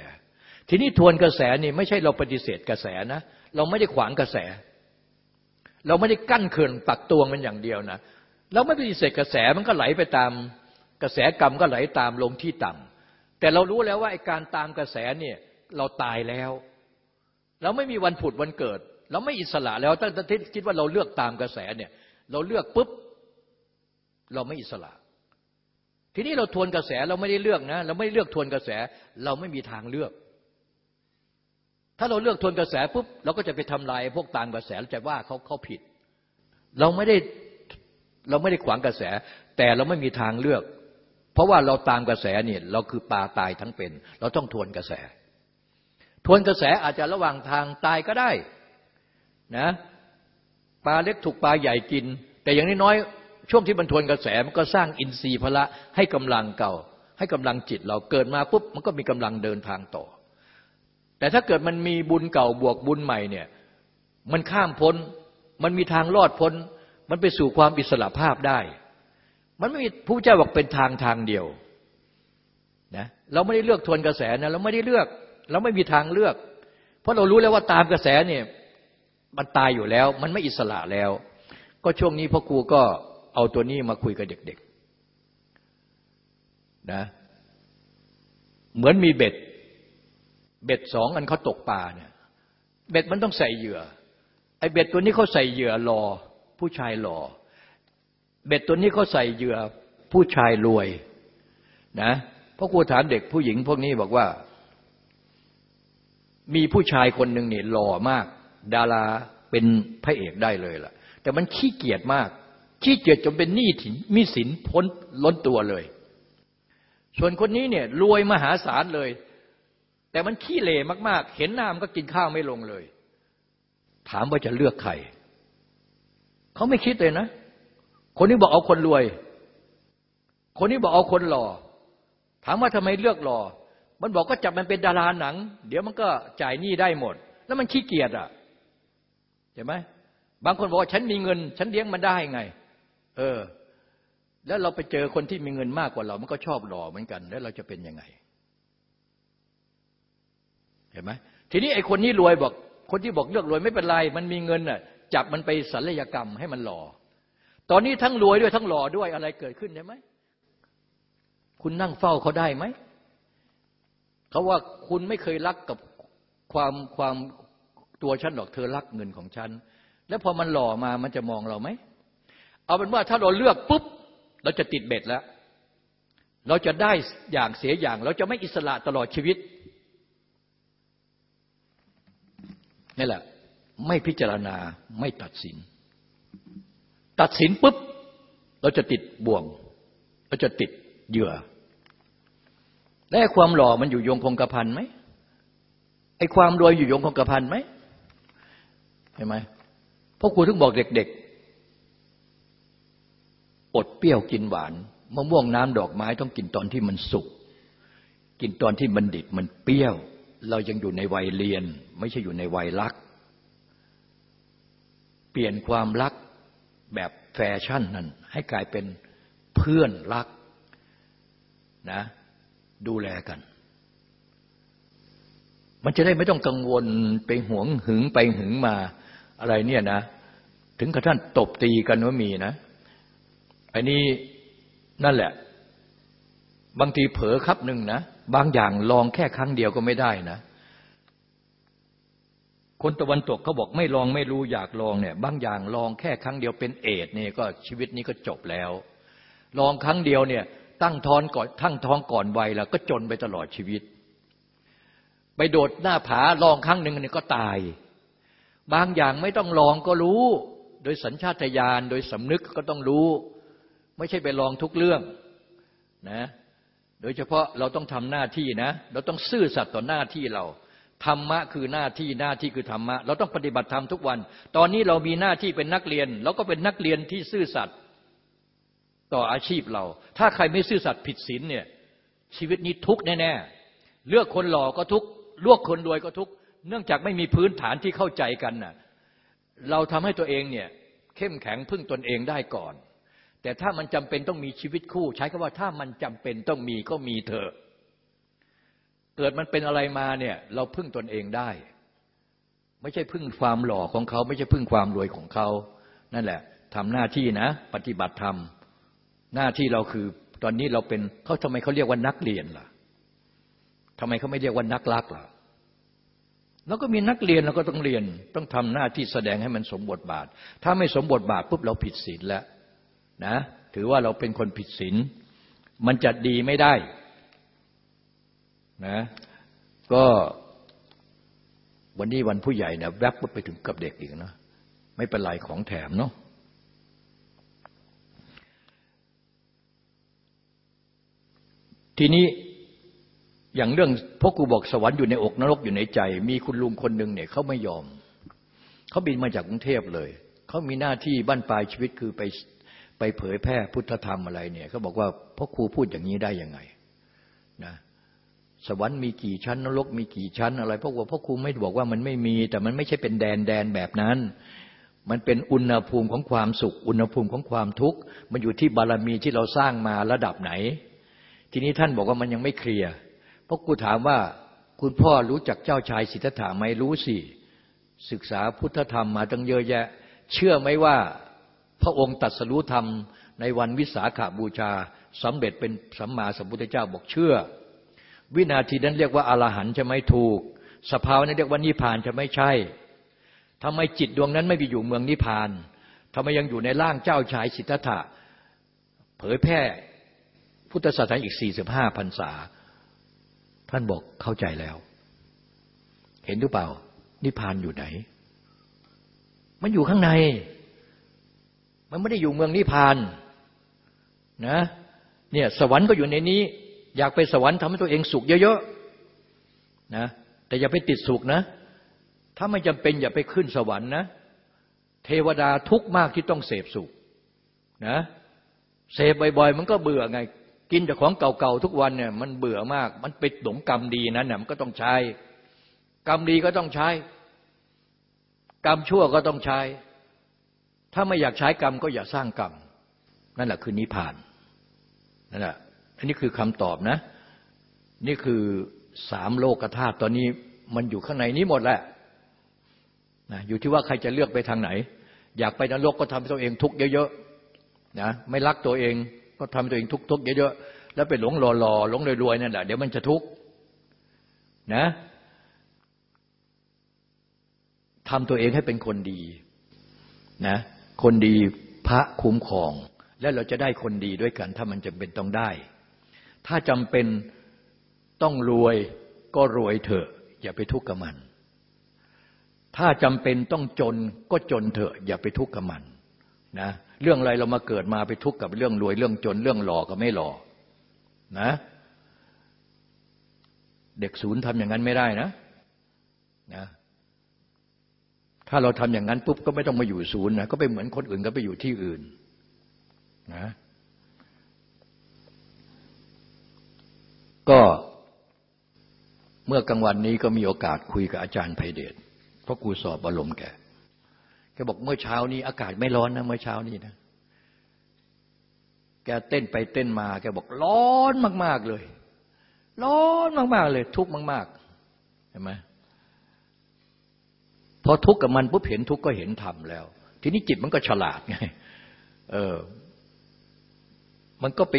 ทีนี้ทวนกระแสนี่ไม่ใช่เราปฏิเสธกระแสนะ เราไม่ได้ขวางกระแส เราไม่ได้กั้นเขื่อนปักตวงมันอย่างเดียวนะเราไม่ปฏิเสธกระแสมันก็ไหลไปตามกระแสกรรมก็ไหลตามลงที่ต่ำแต่เรารู้แล้วว่าไอ้การตามกระแสเนี่ยเราตายแล้ว เราไม่มีวันผุดวันเกิด เราไม่อิสระแล้วตั้งแต่คิดว่าเราเลือกตามกระแสเนี่ย เราเลือกปุ๊บ เราไม่อิสระ ทีนี้เราทวนกระแสเราไม่ได้เลือกนะ เราไม่เลือกทวนกระแส เราไม่มีทางเลือก ถ้าเราเลือกทวนกระแสปุ๊บเราก็จะไปทำลายพวกต่ามกระแสเราจะว่าเขาเขาผิด เราไม่ได้เราไม่ได้ขวางกระแส แต่เราไม่มีทางเลือก เพราะว่าเราตามกระแสเนี่ยเราคือปลาตายทั้งเป็น เราต้องทวนกระแส ทวนกระแสอาจจะระหว่างทางตายก็ได้นะปลาเล็กถูกปลาใหญ่กิน แต่อย่างน้อย ช่วงที่มันทวนกระแสมันก็สร้างอินทรีย์พละให้กำลังเก่า ให้กำลังจิตเราเกิดมาปุ๊บมันก็มีกำลังเดินทางต่อ แต่ถ้าเกิดมันมีบุญเก่าบวกบุญใหม่เนี่ยมันข้ามพ้น มันมีทางรอดพ้น มันไปสู่ความอิสระภาพได้ มันไม่มีผู้เจ้าบอกเป็นทางทางเดียวนะเราไม่ได้เลือกทวนกระแสนะเราไม่ได้เลือก เราไม่มีทางเลือก เพราะเรารู้แล้วว่าตามกระแสเนี่ยมันตายอยู่แล้ว มันไม่อิสระแล้ว ก็ช่วงนี้พ่อครูก็ เอาตัวนี้มาคุยกับเด็กๆนะเหมือนมีเบ็ด เบ็ดสองอันเขาตกปลาเนี่ยเบ็ดมันต้องใส่เหยื่อไอ้เบ็ดตัวนี้เขาใส่เหยื่อรอผู้ชายรอเบ็ดตัวนี้เขาใส่เหยื่อผู้ชายรวยนะเพราะครูถามเด็กผู้หญิงพวกนี้บอกว่า มีผู้ชายคนหนึ่งเนี่ยหล่อมาก ดาราเป็นพระเอกได้เลยล่ะ แต่มันขี้เกียจมาก ขี้เกียจจนเป็นหนี้ถินมีสินพ้นล้นตัวเลย ส่วนคนนี้เนี่ยรวยมหาศาลเลย แต่มันขี้เหร่มาก ๆ เห็นหน้ามันก็กินข้าวไม่ลงเลย ถามว่าจะเลือกใครเขาไม่คิดเลยนะ คนนี้บอกเอาคนรวย คนนี้บอกเอาคนหล่อ ถามว่าทำไมเลือกหล่อ มันบอกก็จับมันเป็นดาราหนัง เดี๋ยวมันก็จ่ายหนี้ได้หมด แล้วมันขี้เกียจอะเห็นไหมบางคนบอกว่าฉันมีเงิน ฉันเลี้ยงมันได้ไง เออ แล้วเราไปเจอคนที่มีเงินมากกว่าเรา มันก็ชอบหล่อเหมือนกัน แล้วเราจะเป็นยังไง เห็นไหมทีนี้ไอ้คนนี้รวยบอก คนที่บอกเลือกรวยไม่เป็นไร มันมีเงินน่ะ จับมันไปศัลยกรรมให้มันหล่อ ตอนนี้ทั้งรวยด้วยทั้งหล่อด้วยอะไรเกิดขึ้นใช่ไหม คุณนั่งเฝ้าเขาได้ไหม เขาว่าคุณไม่เคยรักกับความความตัวฉันหรอกเธอรักเงินของฉัน แล้วพอมันหล่อมามันจะมองเราไหม เอาเป็นว่าถ้าเราเลือกปุ๊บ เราจะติดเบ็ดแล้ว เราจะได้อย่างเสียอย่าง เราจะไม่อิสระตลอดชีวิตนี่แหละ ไม่พิจารณาไม่ตัดสิน ตัดสินปุ๊บ เราจะติดบ่วง เราจะติดเหยื่อและความหล่อมันอยู่ยงคงกระพันไหมไอ้ความรวยอยู่ยงคงกระพันไหมเห็นไหมพราะครูถึงบอกเด็ก อดเปรี้ยวกินหวานมะม่วงน้ำดอกไม้ต้องกินตอนที่มันสุก กินตอนที่มันดิบมันเปรี้ยว เรายังอยู่ในวัยเรียน ไม่ใช่อยู่ในวัยรัก เปลี่ยนความรักแบบแฟชั่นนั้นให้กลายเป็นเพื่อนรักนะดูแลกัน มันจะได้ไม่ต้องกังวลไปหวงหึงไปหึงมาอะไรเนี่ยนะ ถึงกระทั่งตบตีกันว่ามีนะ อันนี้นั่นแหละ บางทีเผลอครับหนึ่งนะ บางอย่างลองแค่ครั้งเดียวก็ไม่ได้นะ คนตะวันตกเขาบอกไม่ลองไม่รู้อยากลองเนี่ย บางอย่างลองแค่ครั้งเดียวเป็นเอดเนี่ยก็ชีวิตนี้ก็จบแล้ว ลองครั้งเดียวเนี่ย ตั้งท้องก่อนทั้งท้องก่อนวัยแล้วก็จนไปตลอดชีวิต ไปโดดหน้าผาลองครั้งหนึ่งเนี่ยก็ตาย บางอย่างไม่ต้องลองก็รู้ โดยสัญชาตญาณโดยสำนึกก็ต้องรู้ ไม่ใช่ไปลองทุกเรื่องนะโดยเฉพาะเราต้องทำหน้าที่นะ เราต้องซื่อสัตย์ต่อหน้าที่เราธรรมะคือหน้าที่หน้าที่คือธรรมะ เราต้องปฏิบัติธรรมทุกวัน ตอนนี้เรามีหน้าที่เป็นนักเรียนเราก็เป็นนักเรียนที่ซื่อสัตย์ต่ออาชีพเรา ถ้าใครไม่ซื่อสัตย์ผิดศีลเนี่ยชีวิตนี้ทุกแน่ๆเลือกคนหล่อก็ทุกลวกคนรวยก็ทุกเนื่องจากไม่มีพื้นฐานที่เข้าใจกันน่ะเราทำให้ตัวเองเนี่ยเข้มแข็งพึ่งตนเองได้ก่อน แต่ถ้ามันจำเป็นต้องมีชีวิตคู่ ใช้คำว่าถ้ามันจำเป็นต้องมีก็มีเถอะ เกิดมันเป็นอะไรมาเนี่ยเราพึ่งตนเองได้ ไม่ใช่พึ่งความหล่อของเขา ไม่ใช่พึ่งความรวยของเขา นั่นแหละทำหน้าที่นะ ปฏิบัติธรรม หน้าที่เราคือตอนนี้เราเป็นเขาทำไมเขาเรียกว่านักเรียนล่ะทำไมเขาไม่เรียกว่านักลักล่ะแล้วก็มีนักเรียนเราก็ต้องเรียน ต้องทำหน้าที่แสดงให้มันสมบทบาท ถ้าไม่สมบทบาทปุ๊บเราผิดศีลแล้ว นะถือว่าเราเป็นคนผิดศีลมันจะดีไม่ได้นะก็วันนี้วันผู้ใหญ่เนี่ยแวบไปถึงกับเด็กอีกนะไม่เป็นไรของแถมเนาะทีนี้อย่างเรื่องพ่อกูบอกสวรรค์อยู่ในอกนรกอยู่ในใจ มีคุณลุงคนหนึ่งเนี่ยเขาไม่ยอม เขาบินมาจากกรุงเทพเลย เขามีหน้าที่บ้านปลายชีวิตคือไป ไปเผยแพร่พุทธธรรมอะไรเนี่ยเขาบอกว่าพ่อครูพูดอย่างนี้ได้ยังไงนะสวรรค์มีกี่ชั้นนรกมีกี่ชั้นอะไรเพราะว่าพ่อครูไม่บอกว่ามันไม่มี แต่มันไม่ใช่เป็นแดนแดนแบบนั้น มันเป็นอุณหภูมิของความสุข อุณหภูมิของความทุกข์ มันอยู่ที่บารมีที่เราสร้างมาระดับไหน ทีนี้ท่านบอกว่ามันยังไม่เคลียร์พราะครูถามว่าคุณพ่อรู้จักเจ้าชายสิทธัตถะไหมรู้สิศึกษาพุทธธรรมมาตั้งเยอะแยะ เชื่อไหมว่า พระองค์ตัดสรู้ธรรมในวันวิสาขาบูชาสำเร็จเป็นสัมมาสัมพุทธเจ้าบอกเชื่อ วินาทีนั้นเรียกว่าอรหันต์จะไม่ถูก สภาวะนั้นเรียกว่านิพานจะไม่ใช่ทำไมจิตดวงนั้นไม่ไปอยู่เมืองนิพพานทำไมยังอยู่ในร่างเจ้าชายสิทธัตถะเผยแพร่พุทธศาสนาอีกสี่สิบห้าพรรษา ท่านบอกเข้าใจแล้ว เห็นหรือเปล่า นิพพานอยู่ไหน มันอยู่ข้างใน มันไม่ได้อยู่เมืองนิพพานนะเนี่ยสวรรค์ก็อยู่ในนี้ อยากไปสวรรค์ทำให้ตัวเองสุขเยอะๆนะแต่อย่าไปติดสุขนะ ถ้าไม่จำเป็นอย่าไปขึ้นสวรรค์นะ เทวดาทุกมากที่ต้องเสพสุขนะเสพบ่อยๆ มันก็เบื่อไง กินแต่ของเก่าๆทุกวันเนี่ยมันเบื่อมาก มันไปหลงกรรมดีนั้นน่ยมันก็ต้องใช้ กรรมดีก็ต้องใช้ กรรมชั่วก็ต้องใช้ ถ้าไม่อยากใช้กรรมก็อย่าสร้างกรรม นั่นแหละคือนิพพานนั่นแหละอันนี้คือคำตอบนะ นี่คือสามโลกธาตุตอนนี้มันอยู่ข้างในนี้หมดแหละนะอยู่ที่ว่าใครจะเลือกไปทางไหน อยากไปนรกก็ทำให้ตัวเองทุกข์เยอะๆนะไม่รักตัวเองก็ทำตัวเองทุกข์เยอะๆแล้วไปหลงรอๆหลงรวยๆนั่นแหละเดี๋ยวมันจะทุกข์นะทำตัวเองให้เป็นคนดีนะ คนดีพระคุ้มครอง และเราจะได้คนดีด้วยกัน ถ้ามันจำเป็นต้องได้ ถ้าจำเป็นต้องรวยก็รวยเถอะ อย่าไปทุกข์กับมัน ถ้าจำเป็นต้องจนก็จนเถอะ อย่าไปทุกข์กับมันนะเรื่องอะไรเรามาเกิดมาไปทุกข์กับเรื่องรวยเรื่องจนเรื่องหล่อก็ไม่หล่อนะเด็กศูนย์ทำอย่างนั้นไม่ได้นะนะ ถ้าเราทำอย่างนั้นปุ๊บก็ไม่ต้องมาอยู่ศูนย์นะก็ไปเหมือนคนอื่นก็ไปอยู่ที่อื่นนะก็เมื่อกลางวันนี้ก็มีโอกาสคุยกับอาจารย์ไพเดชเพราะกูสอบอารมณ์แกแกบอกเมื่อเช้านี้อากาศไม่ร้อนนะเมื่อเช้านี้นะ แกเต้นไปเต้นมาแกบอกร้อนมาก ๆเลย ร้อนมาก ๆ เลย ทุกข์มาก ๆ เห็นไหม พอทุกข์กับมันปุ๊บเห็นทุกข์ก็เห็นธรรมแล้ว ทีนี้จิตมันก็ฉลาดไงเออ มันก็ไป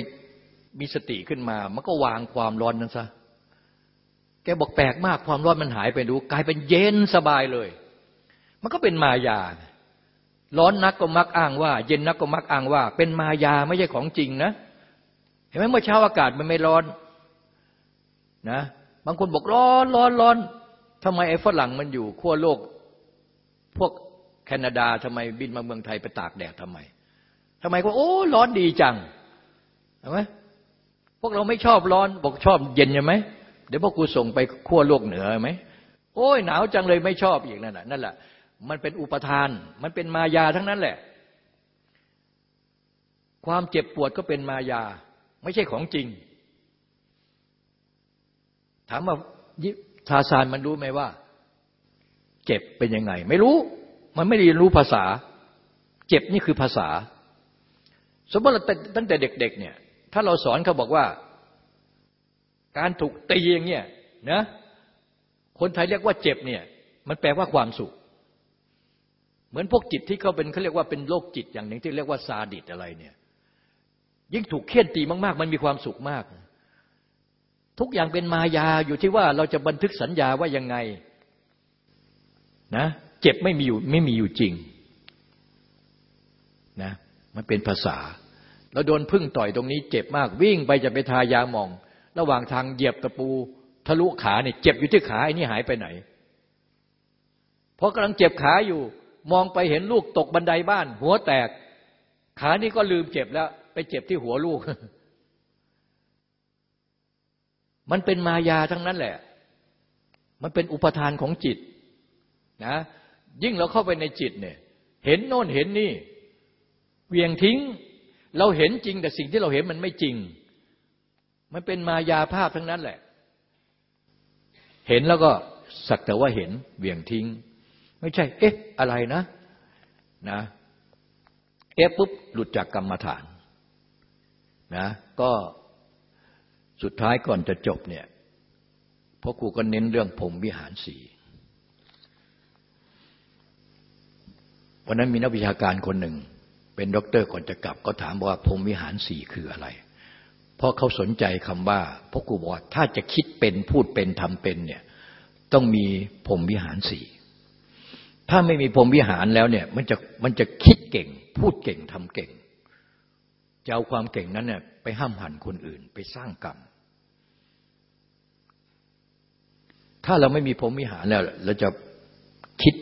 มีสติขึ้นมา มันก็วางความร้อนนั้นซะแกบอกแปลกมากความร้อนมันหายไปดูกลายเป็นเย็นสบายเลย มันก็เป็นมายา ร้อนนักก็มักอ้างว่า เย็นนักก็มักอ้างว่า เป็นมายาไม่ใช่ของจริงนะ เห็นไหมเมื่อเช้าอากาศมันไม่ร้อนนะ บางคนบอกร้อนร้อนร้อนทำไมไอ้ฝรั่งมันอยู่ขั้วโลก พวกแคนาดาทำไมบินมาเมืองไทยไปตากแดดทำไมทำไมก็โอ้ร้อนดีจังเห็นไหมพวกเราไม่ชอบร้อนบอกชอบเย็นใช่ไหมเดี๋ยวพวกกูส่งไปขั้วโลกเหนือไหมโอ้ยหนาวจังเลยไม่ชอบอีกนั่นแหละนั่นแหละมันเป็นอุปทาน มันเป็นมายาทั้งนั้นแหละ ความเจ็บปวดก็เป็นมายา ไม่ใช่ของจริง ถามว่าทาซานมันรู้ไหมว่า เจ็บเป็นยังไง ไม่รู้ มันไม่ได้เรียนรู้ภาษา เจ็บนี่คือภาษา สมมติเราตั้งแต่เด็กๆเนี่ย ถ้าเราสอนเขาบอกว่า การถูกตีอย่างเงี้ยนะคนไทยเรียกว่าเจ็บเนี่ย มันแปลว่าความสุข เหมือนพวกจิตที่เขาเป็นเขาเรียกว่าเป็นโรคจิตอย่างหนึ่งที่เรียกว่าซาดิสอะไรเนี่ย ยิ่งถูกเคี่ยนตีมากๆ มันมีความสุขมาก ทุกอย่างเป็นมายาอยู่ที่ว่าเราจะบันทึกสัญญาว่ายังไง นะเจ็บไม่มีอยู่ไม่มีอยู่จริงนะมันเป็นภาษาเราโดนพึ่งต่อยตรงนี้เจ็บมาก วิ่งไปจะไปทายาหมอง ระหว่างทางเหยียบตะปูทะลุขาเนี่ยเจ็บอยู่ที่ขาไอ้นี่หายไปไหนพอกำลังเจ็บขาอยู่ มองไปเห็นลูกตกบันไดบ้าน หัวแตก ขานี่ก็ลืมเจ็บแล้ว ไปเจ็บที่หัวลูก มันเป็นมายาทั้งนั้นแหละ มันเป็นอุปทานของจิต นะยิ่งเราเข้าไปในจิตเนี่ยเห็นโน่นเห็นนี่เวียงทิ้ง เราเห็นจริงแต่สิ่งที่เราเห็นมันไม่จริง มันเป็นมายาภาพทั้งนั้นแหละ เห็นแล้วก็สักแต่ว่าเห็นเวียงทิ้ง ไม่ใช่ เอ๊ะอะไรนะนะเอ๊ะปุ๊บหลุดจากกรรมฐานนะก็สุดท้ายก่อนจะจบเนี่ยพราะครูก็เน้นเรื่องผมวิหารสี วันนั้นมีนักวิชาการคนหนึ่ง เป็นด็อกเตอร์ก่อนจะกลับ ก็ถามว่าผมวิหารสี่คืออะไร เพราะเขาสนใจคำว่าพราะครูบอกว่าถ้าจะคิดเป็นพูดเป็นทำเป็นเนี่ยต้องมีผมวิหารสี่ถ้าไม่มีผมวิหารแล้วเนี่ยมันจะมันจะคิดเก่ง พูดเก่งทำเก่งจะเอาความเก่งนั้นเนี่ยไปห้ามหันคนอื่นไปสร้างกรรม ถ้าเราไม่มีพรมวิหารแล้วเราจะคิด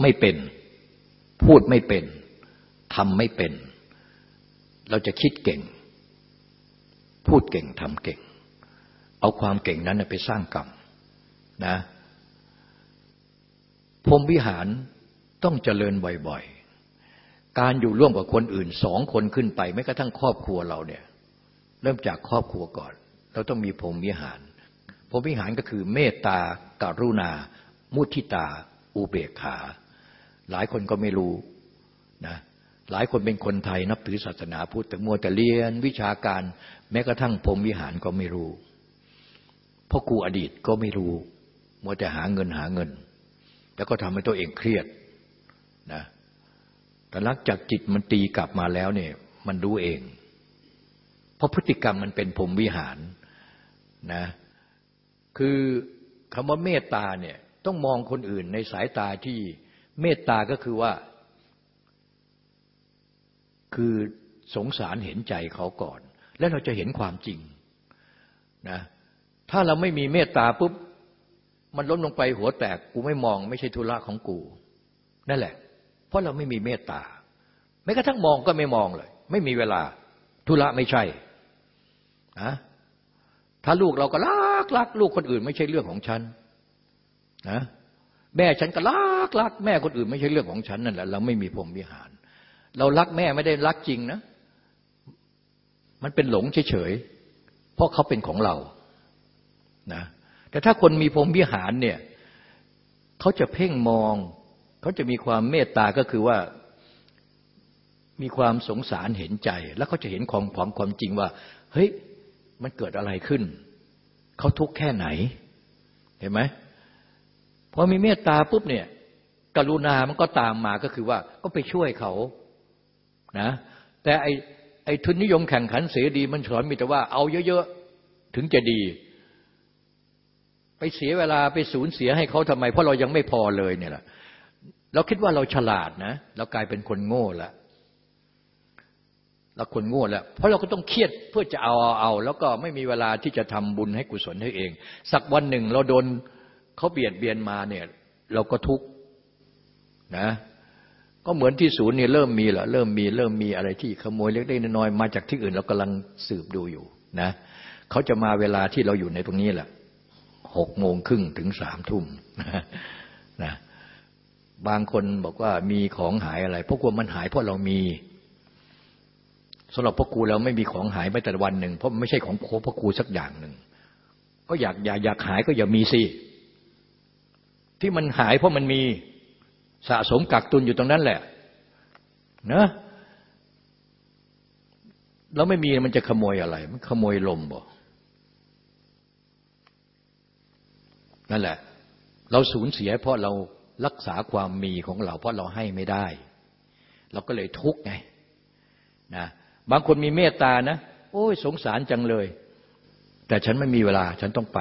ไม่เป็น พูดไม่เป็นทำไม่เป็น เราจะคิดเก่ง พูดเก่งทำเก่ง เอาความเก่งนั้นไปสร้างกรรมนะพรมวิหารต้องเจริญบ่อยๆ การอยู่ร่วมกับคนอื่นสองคนขึ้นไปแม้กระทั่งครอบครัวเราเนี่ย เริ่มจากครอบครัวก่อน เราต้องมีพรมวิหารพรมวิหารก็คือเมตตาการุณา มุทิตา อุเบกขา หลายคนก็ไม่รู้นะหลายคนเป็นคนไทยนับถือศาสนาพุทธแต่มัวแต่เรียนวิชาการ แม้กระทั่งพรมวิหารก็ไม่รู้พ่อครูอดีตก็ไม่รู้ มัวแต่หาเงินหาเงิน แล้วก็ทำให้ตัวเองเครียดนะแต่หลังจากจิตมันตีกลับมาแล้วเนี่ยมันรู้เอง เพราะพฤติกรรมมันเป็นพรมวิหารนะคือคำว่าเมตตาเนี่ยต้องมองคนอื่นในสายตาที่ เมตตาก็คือว่า คือสงสารเห็นใจเขาก่อน แล้วเราจะเห็นความจริงนะถ้าเราไม่มีเมตตาปุ๊บมันล้มลงไปหัวแตกกูไม่มอง ไม่ใช่ธุระของกู นั่นแหละ เพราะเราไม่มีเมตตาแม้กระทั่งมองก็ไม่มองเลย ไม่มีเวลาธุระไม่ใช่นะถ้าลูกเราก็รักรักลูกคนอื่น ไม่ใช่เรื่องของฉันนะ แม่ฉันก็รักรักแม่คนอื่นไม่ใช่เรื่องของฉันนั่นแหละเราไม่มีพรหมวิหาร เรารักแม่ไม่ได้รักจริงนะ มันเป็นหลงเฉยๆเพราะเขาเป็นของเรานะแต่ถ้าคนมีพรหมวิหารเนี่ยเขาจะเพ่งมอง เขาจะมีความเมตตาก็คือว่ามีความสงสารเห็นใจ แล้วเขาจะเห็นความความความจริงว่า เฮ้ยมันเกิดอะไรขึ้น เขาทุกข์แค่ไหน เห็นไหม พอมีเมตตาปุ๊บเนี่ย กรุณามันก็ตามมาก็คือว่าก็ไปช่วยเขานะแต่ไอไอ้ทุนนิยมแข่งขันเสียดี มันสอนมีแต่ว่าเอาเยอะๆ ถึงจะดี ไปเสียเวลาไปสูญเสียให้เขาทำไม เพราะเรายังไม่พอเลยเนี่ยแหละเราคิดว่าเราฉลาดนะ เรากลายเป็นคนโง่ละเราคนโง่แล้ว เพราะเราก็ต้องเครียดเพื่อจะเอาเอาเอา แล้วก็ไม่มีเวลาที่จะทำบุญให้กุศลให้เอง สักวันหนึ่งเราโดน เขาเบียดเบียนมาเนี่ยเราก็ทุกข์นะก็เหมือนที่ศูนย์เนี่ยเริ่มมีแล้วเริ่มมีเริ่มมีอะไรที่ขโมยเล็กๆน้อยๆมาจากที่อื่นเรากำลังสืบดูอยู่นะเขาจะมาเวลาที่เราอยู่ในตรงนี้แหละหกโมงครึ่งถึงสามทุ่มนะบางคนบอกว่ามีของหายอะไรเพราะกลัวมันหายเพราะเรามีสำหรับพ่อครูเราไม่มีของหายไปแต่วันหนึ่งเพราะไม่ใช่ของพ่อครูสักอย่างหนึ่งก็อยากอยากอยากหายก็อย่ามีสิ ที่มันหายเพราะมันมีสะสมกักตุนอยู่ตรงนั้นแหละนะเราไม่มีมันจะขโมยอะไร มันขโมยลมบ่นั่นแหละ เราสูญเสียเพราะเรารักษาความมีของเรา เพราะเราให้ไม่ได้ เราก็เลยทุกข์ไงนะบางคนมีเมตตานะ โอ้ยสงสารจังเลย แต่ฉันไม่มีเวลา ฉันต้องไป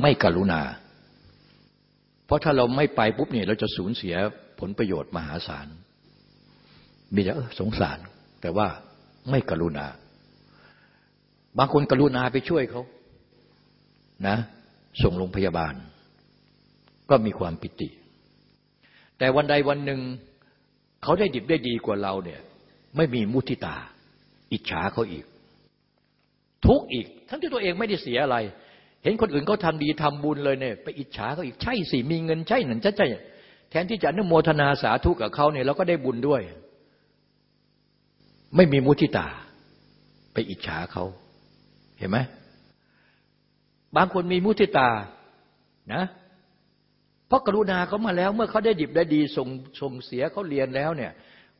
ไม่กรุณา เพราะถ้าเราไม่ไปปุ๊บเนี่ยเราจะสูญเสียผลประโยชน์มหาศาล มีแต่สงสาร แต่ว่าไม่กรุณา บางคนกรุณาไปช่วยเขานะ ส่งโรงพยาบาล ก็มีความปิติ แต่วันใดวันหนึ่ง เขาได้ดิบได้ดีกว่าเราเนี่ยไม่มีมุทิตา อิจฉาเขาอีก ทุกอีก ทั้งที่ตัวเองไม่ได้เสียอะไร เห็นคนอื่นเขาทาดีทำบุญเลยเนี่ยไปอิจฉาเขาอีกใช่สิมีเงินใช่หนันใช่ใช่แทนที่จะนุโมทนาสาธุกับเขาเนี่ยเราก็ได้บุญด้วย ไม่มีมุทิตา ไปอิจฉาเขาเห็นไหมบางคนมีมุทิตานะเพราะกรุณาเขามาแล้ว เมื่อเขาได้ดิบได้ดีส่งส่งเสียเขาเรียนแล้วเนี่ย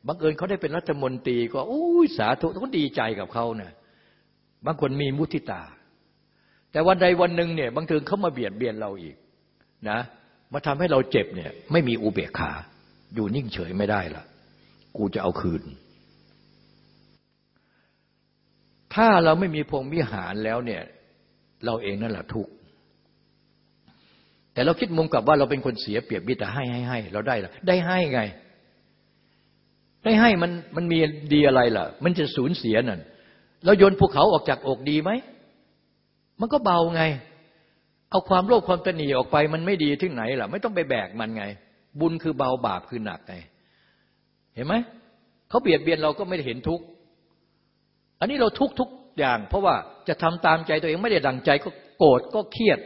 บังเอิญเขาได้เป็นรัฐมนตรีก็อุ้สาธุเขาดีใจกับเขาเนะี่ยบางคนมีมุทิตา แต่วันใดวันหนึ่งเนี่ยบางทีเขามาเบียดเบียนเราอีกนะมาทำให้เราเจ็บเนี่ยไม่มีอุเบกขา อยู่นิ่งเฉยไม่ได้ละกูจะเอาคืน ถ้าเราไม่มีพงวิหารแล้วเนี่ยเราเองนั่นแหละทุกข์แต่เราคิดมุมกลับว่าเราเป็นคนเสียเปรียบบิแต่ให้ให้ให้เราได้ละได้ให้ไง ได้ให้มันมันมีดีอะไรล่ะ มันจะสูญเสียนั่นเราโยนภูเขาออกจากอกดีไหม มันก็เบาไง เอาความโลภความตนีออกไป มันไม่ดีที่ไหนล่ะ ไม่ต้องไปแบกมันไง บุญคือเบาบาปคือหนักไง เห็นไหมเขาเบียดเบียนเราก็ไม่ได้เห็นทุกข์อันนี้เราทุกทุกอย่าง เพราะว่าจะทำตามใจตัวเองไม่ได้ดังใจก็โกรธก็เครียด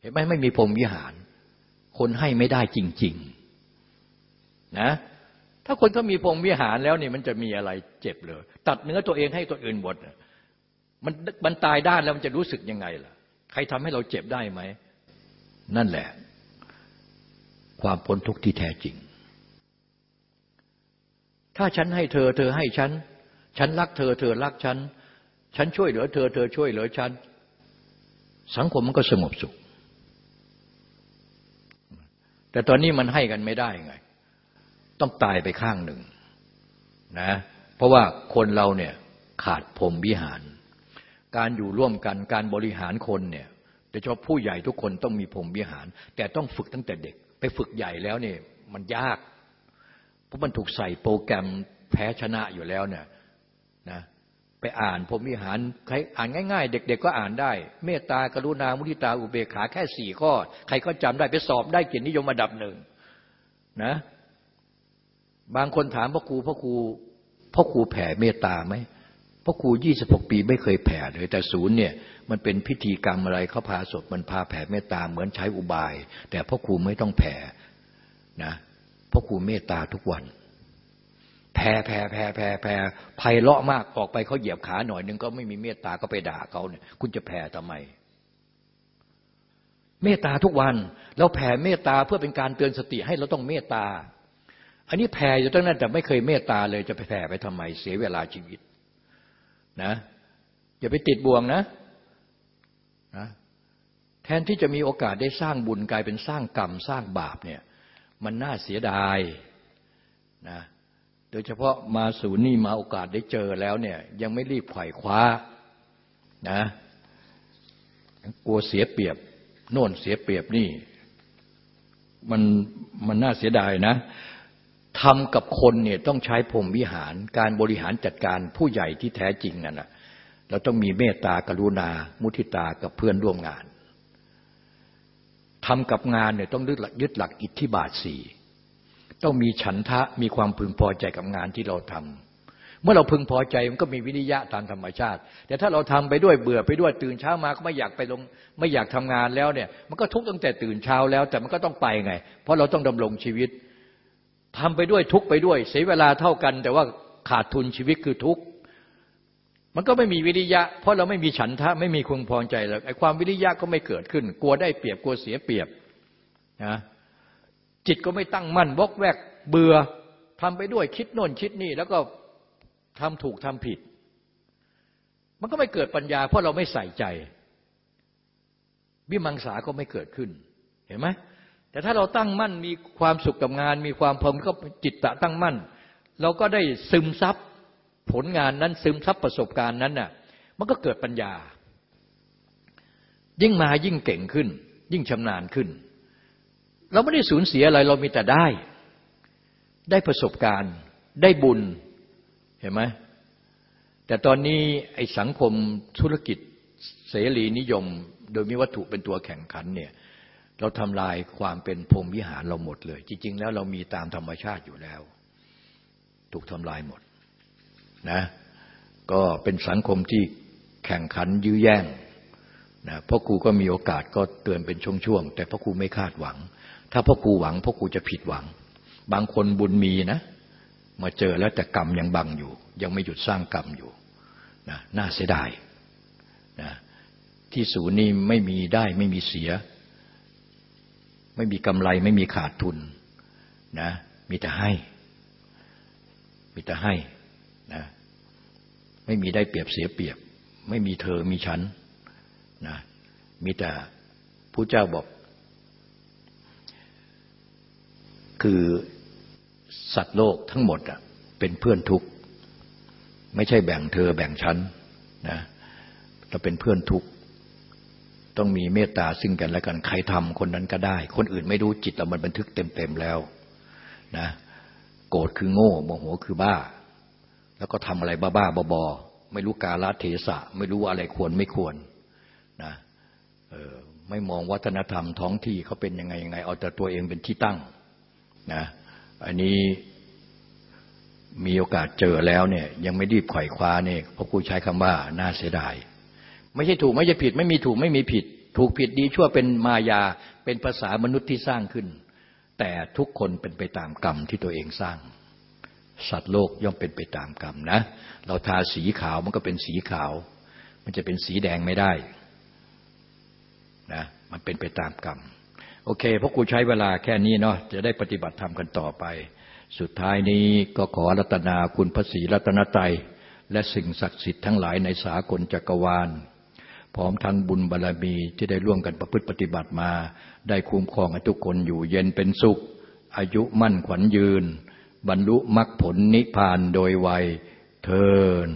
เห็นไหมไม่มีพรมวิหาร คนให้ไม่ได้จริง ๆ นะถ้าคนเขามีพงวิหารแล้วนี่มันจะมีอะไรเจ็บเลย ตัดเนื้อตัวเองให้ตัวอื่นหมด มันมันตายด้านแล้วมันจะรู้สึกยังไงล่ะ ใครทำให้เราเจ็บได้ไหม นั่นแหละ ความพ้นทุกข์ที่แท้จริง ถ้าฉันให้เธอ เธอให้ฉัน ฉันรักเธอ เธอรักฉัน ฉันช่วยเหลือเธอ เธอช่วยเหลือฉัน สังคมมันก็สงบสุข แต่ตอนนี้มันให้กันไม่ได้ไง ต้องตายไปข้างหนึ่งนะ เพราะว่าคนเราเนี่ยขาดพรมวิหาร การอยู่ร่วมกันการบริหารคนเนี่ยโดยเฉพาะผู้ใหญ่ทุกคนต้องมีพรมวิหาร แต่ต้องฝึกตั้งแต่เด็ก ไปฝึกใหญ่แล้วเนี่ยมันยาก เพราะมันถูกใส่โปรแกรมแพ้ชนะอยู่แล้วเนี่ยนะไปอ่านพรมวิหารใครอ่านง่าย ๆ เด็ก ๆ ก็อ่านได้ เมตตากรุณามุทิตาอุเบกขาแค่สี่ข้อ ใครก็จำได้ไปสอบได้เกียรตินิยมระดับหนึ่งนะบางคนถามพ่อครูพ่อครูพ่อครูแผ่เมตตาไหม พ่อครูยี่สิบหกปีไม่เคยแผ่เลย แต่ศูนย์เนี่ยมันเป็นพิธีกรรมอะไรเขาพาศพมันพาแผ่เมตตาเหมือนใช้อุบาย แต่พ่อครูไม่ต้องแผ่นะพ่อครูเมตตาทุกวัน แผ่แผ่แผ่แผ่แผ่ไพเราะมากออกไปเขาเหยียบขาหน่อยนึงก็ไม่มีเมตตาก็ไปด่าเขาเนี่ยคุณจะแผ่ทำไม เมตตาทุกวันเราแผ่เมตตาเพื่อเป็นการเตือนสติให้เราต้องเมตตา อันนี้แผ่อยู่ตั้งนั้นแต่ไม่เคยเมตตาเลยจะไปแผ่ไปทำไม เสียเวลาชีวิต นะอย่าไปติดบ่วงนะนะแทนที่จะมีโอกาสได้สร้างบุญกลายเป็นสร้างกรรมสร้างบาปเนี่ยมันน่าเสียดายนะโดยเฉพาะมาศูนย์นี่มาโอกาสได้เจอแล้วเนี่ยยังไม่รีบไขว่คว้านะกลัวเสียเปรียบ โน่นเสียเปรียบนี่ มันมันน่าเสียดายนะ ทำกับคนเนี่ยต้องใช้พรมวิหารการบริหารจัดการผู้ใหญ่ที่แท้จริงนั่นแหะเราต้องมีเมตตากรุณา มุทิตากับเพื่อนร่วมงานทำกับงานเนี่ยต้องยึดหลักยึดหลักอิทธิบาทสี่ต้องมีฉันทะมีความพึงพอใจกับงานที่เราทำเมื่อเราพึงพอใจมันก็มีวิริยะตามธรรมชาติ แต่ถ้าเราทำไปด้วยเบื่อไปด้วยตื่นเช้ามาก็ไม่อยากไปลงไม่อยากทำงานแล้วเนี่ยมันก็ทุกข์ตั้งแต่ตื่นเช้าแล้ว แต่มันก็ต้องไปไง เพราะเราต้องดำรงชีวิต ทำไปด้วยทุกไปด้วย เสียเวลาเท่ากัน แต่ว่าขาดทุนชีวิตคือทุกมันก็ไม่มีวิริยะ เพราะเราไม่มีฉันทะไม่มีควงพอใจเลยไอ้ความวิริยะก็ไม่เกิดขึ้น กลัวได้เปรียบกลัวเสียเปรียบนะจิตก็ไม่ตั้งมั่นวกแวกเบื่อทำไปด้วยคิดโน่นคิดนี่ แล้วก็ทำถูกทำผิด มันก็ไม่เกิดปัญญา เพราะเราไม่ใส่ใจวิมังสาก็ไม่เกิดขึ้น เห็นไหม แต่ถ้าเราตั้งมั่นมีความสุขกับงาน มีความพอมก็จิตตะตั้งมั่น เราก็ได้ซึมซับผลงานนั้นซึมซับประสบการณ์นั้นน่ะมันก็เกิดปัญญา ยิ่งมายิ่งเก่งขึ้น ยิ่งชำนาญขึ้น เราไม่ได้สูญเสียอะไรเรามีแต่ได้ ได้ประสบการณ์ ได้บุญเห็นไหมแต่ตอนนี้ไอ้สังคมธุรกิจเสรีนิยม โดยมีวัตถุเป็นตัวแข่งขันเนี่ย เราทำลายความเป็นพรมวิหารเราหมดเลย จริง ๆ แล้วเรามีตามธรรมชาติอยู่แล้ว ถูกทำลายหมดนะก็เป็นสังคมที่แข่งขันยื้อแย่งนะพ่อครูก็มีโอกาสก็เตือนเป็นช่วงๆ แต่พ่อครูไม่คาดหวัง ถ้าพ่อครูหวังพ่อครูจะผิดหวัง บางคนบุญมีนะ มาเจอแล้วแต่กรรมยังบังอยู่ ยังไม่หยุดสร้างกรรมอยู่นะน่าเสียดายนะที่ศูนย์นี้ไม่มีได้ไม่มีเสีย ไม่มีกำไรไม่มีขาดทุนนะ มีแต่ให้ มีแต่ให้นะไม่มีได้เปรียบเสียเปรียบ ไม่มีเธอมีฉันนะมีแต่ผู้เจ้าบอก คือสัตว์โลกทั้งหมดอะเป็นเพื่อนทุกข์ ไม่ใช่แบ่งเธอแบ่งฉันนะเราเป็นเพื่อนทุกข์ ต้องมีเมตตาซึ่งกันและกัน ใครทำคนนั้นก็ได้ คนอื่นไม่รู้จิตเรามันบันทึกเต็มๆแล้วนะโกรธคือโง่โมโหคือบ้า แล้วก็ทำอะไรบ้าๆบอๆไม่รู้กาลเทศะ ไม่รู้อะไรควรไม่ควรนะเออไม่มองวัฒนธรรมท้องที่เขาเป็นยังไงยังไง เอาแต่ตัวเองเป็นที่ตั้งนะอันนี้มีโอกาสเจอแล้วเนี่ยยังไม่รีบไขว่คว้าเนี่ยพราะกูใช้คำว่าน่าเสียดาย ไม่ใช่ถูกไม่ใช่ผิด ไม่มีถูกไม่มีผิด ถูกผิดดีชั่วเป็นมายาเป็นภาษามนุษย์ที่สร้างขึ้น แต่ทุกคนเป็นไปตามกรรมที่ตัวเองสร้าง สัตว์โลกย่อมเป็นไปตามกรรมนะ เราทาสีขาวมันก็เป็นสีขาว มันจะเป็นสีแดงไม่ได้นะมันเป็นไปตามกรรม โอเคพวกกูใช้เวลาแค่นี้เนาะจะได้ปฏิบัติธรรมกันต่อไป สุดท้ายนี้ก็ขอรัตนาคุณพระศรีรัตนตรัยและสิ่งศักดิ์สิทธิ์ทั้งหลายในสากลจักรวาล พร้อมทั้งบุญบารรมีที่ได้ร่วมกันประพฤติปฏิบัติมา ได้คุ้มครองให้ทุกคนอยู่เย็นเป็นสุข อายุมั่นขวัญยืน บรรลุมรรคผลนิพพานโดยไวยเทิน